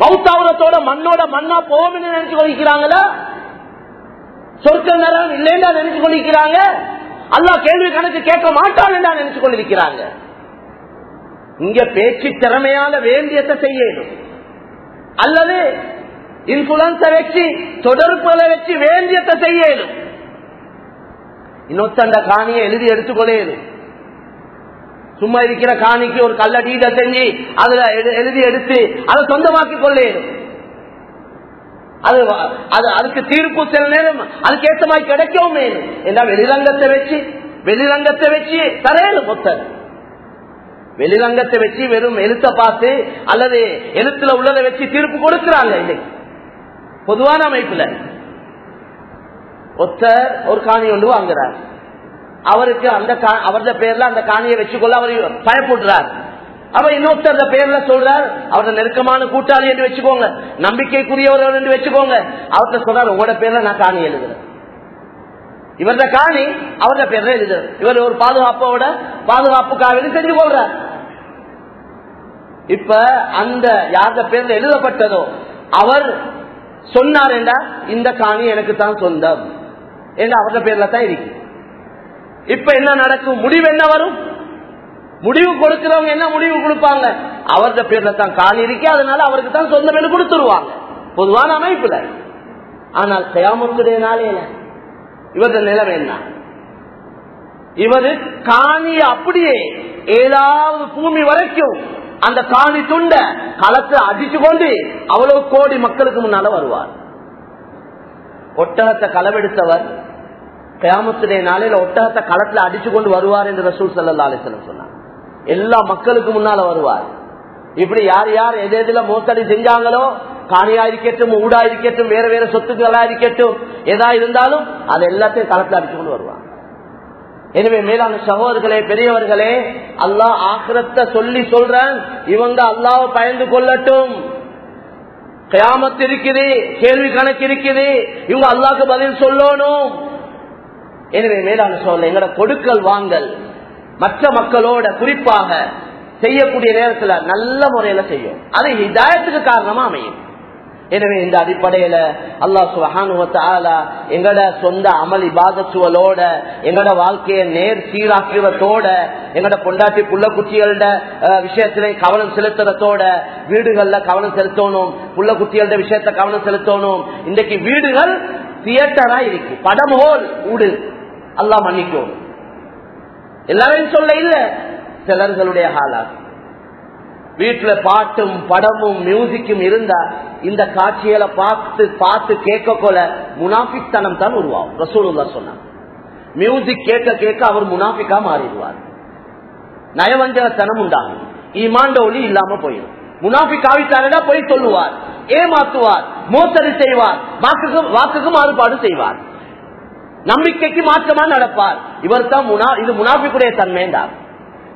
பௌத்தாவரத்தோட மண்ணோட மண்ணா போவோம்னு நினைச்சு கொண்டிருக்கிறாங்களா? சொற்கள் நரம் இல்லைன்னா நினைச்சு கொண்டிருக்கிறாங்க அல்லா கேள்வி கணக்கு கேட்க மாட்டான் நினைச்சு கொண்டிருக்கிறாங்க இங்க பேச்சு திறமையான வேண்டியத்தை செய்யணும். அல்லது இன்ஃபுளுன்ஸ வச்சு தொடர்புகளை வச்சு வேண்டியத்தை செய்யணும். இன்னொத்தண்ட காணியை எழுதி எடுத்துக்கொள்ளேனும் சும்மா இருக்கிற காணிக்கு ஒரு கல்ல டீட செஞ்சு அதுல எழுதி எடுத்து அதை சொந்தமாக்கி கொள்ளேனும் அது அது அதுக்கு தீர்ப்பு சில நேரம் அதுக்கு ஏற்ற மாதிரி கிடைக்கவும் ஏன்னா வெளிரங்கத்தை வச்சு வெளிரங்கத்தை வச்சு தரையணும் மொத்தம். வெளிரங்கத்தை வச்சு வெறும் எழுத்த பார்த்து அல்லது எழுத்துல உள்ளதை வச்சு தீர்ப்பு கொடுக்கிறாங்க இன்னைக்கு. பொதுவான அமைப்புல. ஒத்தர் ஒரு காணி ஒன்று வாங்குறார். அவருக்கு அந்த அவரது பேர்ல அந்த காணியை வச்சுக்கொள்ள அவர் பயப்படுறார். அவ இன்னொருத்தர் பேர்ல சொல்றார் அவரோட நெருக்கமான கூட்டாளி என்று வச்சுக்கோங்க நம்பிக்கைக்குரியவர்கள் என்று வச்சுக்கோங்க. அவர்கிட்ட சொல்றார் உங்களோட பேர்ல நான் காணி எழுதுறேன். இவர்த காணி அவரது பேர்ல எழுதுறேன். இவர் ஒரு பாதுகாப்போட பாதுகாப்புக்காக செஞ்சு கொள்றார். இப்ப அந்த யார பேர்ல எழுதப்பட்டதோ அவர் சொன்னார் என்றா இந்த காணி எனக்கு தான் சொந்தம். என்று அவரோட பேர்ல தான் இருக்கு. இப்ப என்ன நடக்கும்? முடிவு என்ன வரும்? முடிவு கொடுக்கிறவங்க என்ன முடிவு கொடுப்பாங்க? அவரது பேர்ல தான் காணி இருக்கே அதனால அவருக்கு தான் சொந்த பேர் கொடுத்துருவாங்க. பொதுவான அமைப்புல. ஆனால் கயாமத்துடைய நாளையில இவரது நிலைமை என்ன? இவரு காணி அப்படியே ஏதாவது பூமி வரைக்கும் அந்த காணி துண்ட களத்தை அடிச்சு கொண்டு அவ்வளவு கோடி மக்களுக்கு முன்னால வருவார். ஒட்டகத்தை களவெடுத்தவர் கிராமத்துடைய நாளையில ஒட்டகத்தை களத்துல அடிச்சு கொண்டு வருவார் என்று ரசூல் சல்லா அலிஸ்லம் சொன்னார். எல்லா மக்களுக்கு முன்னால வருவார். இப்படி யார் யார் எது எதுல மோசடி செஞ்சாங்களோ காணியா இருக்கட்டும் ஊடா இருக்கட்டும் வேற வேற சொத்துக்களா இருக்கட்டும் எதா இருந்தாலும் அது எல்லாத்தையும் களத்தில் அடிச்சு கொண்டு வருவார். எனவே மேலான சகோதரர்களே பெரியவர்களே அல்லாஹ் ஆக்கிரத்தை சொல்லி சொல்றேன். இவங்க அல்லாஹ் பயந்து கொள்ளட்டும். கயாமத்து இருக்குது கேள்வி கணக்கு இருக்குது. இவங்க அல்லாவுக்கு பதில் சொல்லணும். எனவே மேலான சோழ எங்கட கொடுக்கல் வாங்கல். மற்ற மக்களோட குறிப்பாக செய்யக்கூடிய நேரத்துல நல்ல முறையில செய்யும். அது இதாயத்துக்கு காரணமா அமையும். எனவே இந்த அடிப்படையில அல்லா சுகானுவத்தால எங்கட சொந்த அமல் இபாதத்துவலோட எங்கட வாழ்க்கையை நேர் சீராக்கிறதோட எங்கட பொண்டாட்டி புள்ள குட்டிகளோட விஷயத்திலே கவனம் செலுத்துறதோட வீடுகள்ல கவனம் செலுத்தணும் புள்ள குட்டிகளோட விஷயத்த கவனம் செலுத்தணும். இன்றைக்கு வீடுகள் தியேட்டரா இருக்கு. படம் ஹோல் ஊடு. அல்லா மன்னிக்கும். எல்லாரையும் சொல்ல இல்ல. சிலர்களுடைய ஹாலாக வீட்டுல பாட்டும் படமும் மியூசிக்கும் இருந்தா இந்த காட்சிகளை பார்த்து பார்த்து கேட்க போல முனாபித்தனம் தான் உருவாகும். ரசூலுல்லா சொன்னாங்க மியூசிக் கேட்க கேட்க அவர் முனாபிக்கா மாறிடுவார். நயவஞ்சகத்தனம் உண்டாகும். ஈமாண்ட ஒளி இல்லாம போயிடும். முனாபிக்காவிட்டாரா போய் சொல்லுவார். ஏமாத்துவார். மோசடி செய்வார். வாக்குக்கு வாக்குக்கு மாறுபாடு செய்வார். நம்பிக்கைக்கு மாற்றமா நடப்பார். இவர் தான் இது முனாபிக்குடைய தன்மைதான்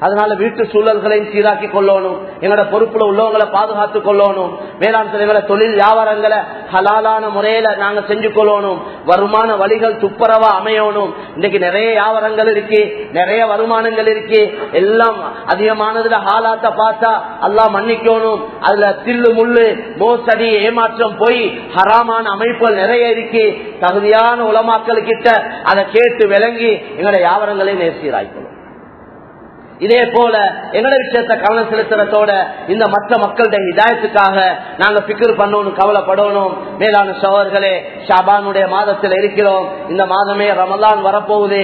அதனால வீட்டு சூழல்களையும் சீராக்கி கொள்ளணும். எங்களோட பொறுப்புல உள்ளவங்களை பாதுகாத்துக் கொள்ளணும். வேளாண் சிலைகளை தொழில் வியாபாரங்களை ஹலாலான முறையில நாங்க செஞ்சு கொள்ளணும். வருமான வழிகள் துப்புரவா அமையணும். இன்னைக்கு நிறைய வியாபாரங்கள் இருக்கு. நிறைய வருமானங்கள் இருக்கு. எல்லாம் அதிகமானதுல ஹாலாத்த பார்த்தா எல்லாம் மன்னிக்கணும். அதுல தில்லு முள்ளு மோசடி ஏமாற்றம் போய் ஹராமான அமைப்புகள் நிறைய இருக்கு. தகுதியான உலமாக்கள் கிட்ட அதை கேட்டு விளங்கி எங்களுடைய வியாபாரங்களை நேர்சீராய்க்கணும் இதே போல எங்களோட விஷயத்த கவனம் செலுத்துறதோட இந்த மற்ற மக்களுடைய இதாயத்துக்காக நாங்க பிக்கர் பண்ணணும் கவலைப்படணும். மேலான சோழர்களே ஷாபானுடைய மாதத்தில் இருக்கிறோம். இந்த மாதமே ரமலான் வரப்போகுது.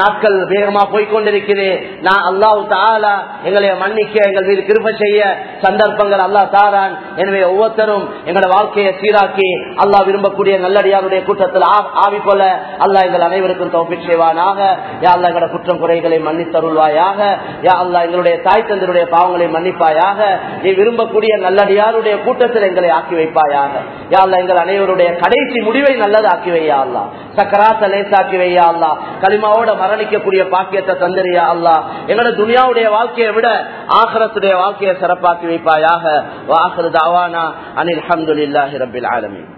நாட்கள் வேகமா போய்கொண்டிருக்குது. நான் அல்லாஹு தாலா எங்களை மன்னிக்க எங்கள் மீது கிருப்ப செய்ய சந்தர்ப்பங்கள் அல்லா தாரான். எனவே ஒவ்வொருத்தரும் எங்களோட வாழ்க்கையை சீராக்கி அல்லாஹ் விரும்பக்கூடிய நல்லடியாருடைய கூட்டத்தில் ஆவி கொள்ள அல்லாஹ் எங்கள் அனைவருக்கும் தோப்பிக் செய்வானாக. யா அல்லா எங்களோட குற்றம் குறைகளை மன்னித்தருள்வாயாக. யா அல்லா எங்களுடைய தாய் தந்தருடைய பாவங்களை மன்னிப்பாயாக. நீ விரும்பக்கூடிய நல்லடியாருடைய கூட்டத்தில் எங்களை ஆக்கி வைப்பாயாக. யா அல்லா எங்கள் அனைவருடைய கடைசி முடிவை நல்லது ஆக்கி வையா அல்லா சக்கராத்த லேசாக்கி வையா அல்லா களிமாவோட மரணிக்கக்கூடிய பாக்கியத்தை தந்தரியா அல்லா எங்களோட துனியாவுடைய வாழ்க்கையை விட ஆகரத்துடைய வாழ்க்கையை சிறப்பாக்கி வைப்பாயாக. வாஹரு தாவானா. அனில் அஹமதுல்லாஹி ரபில் ஆலமீன்.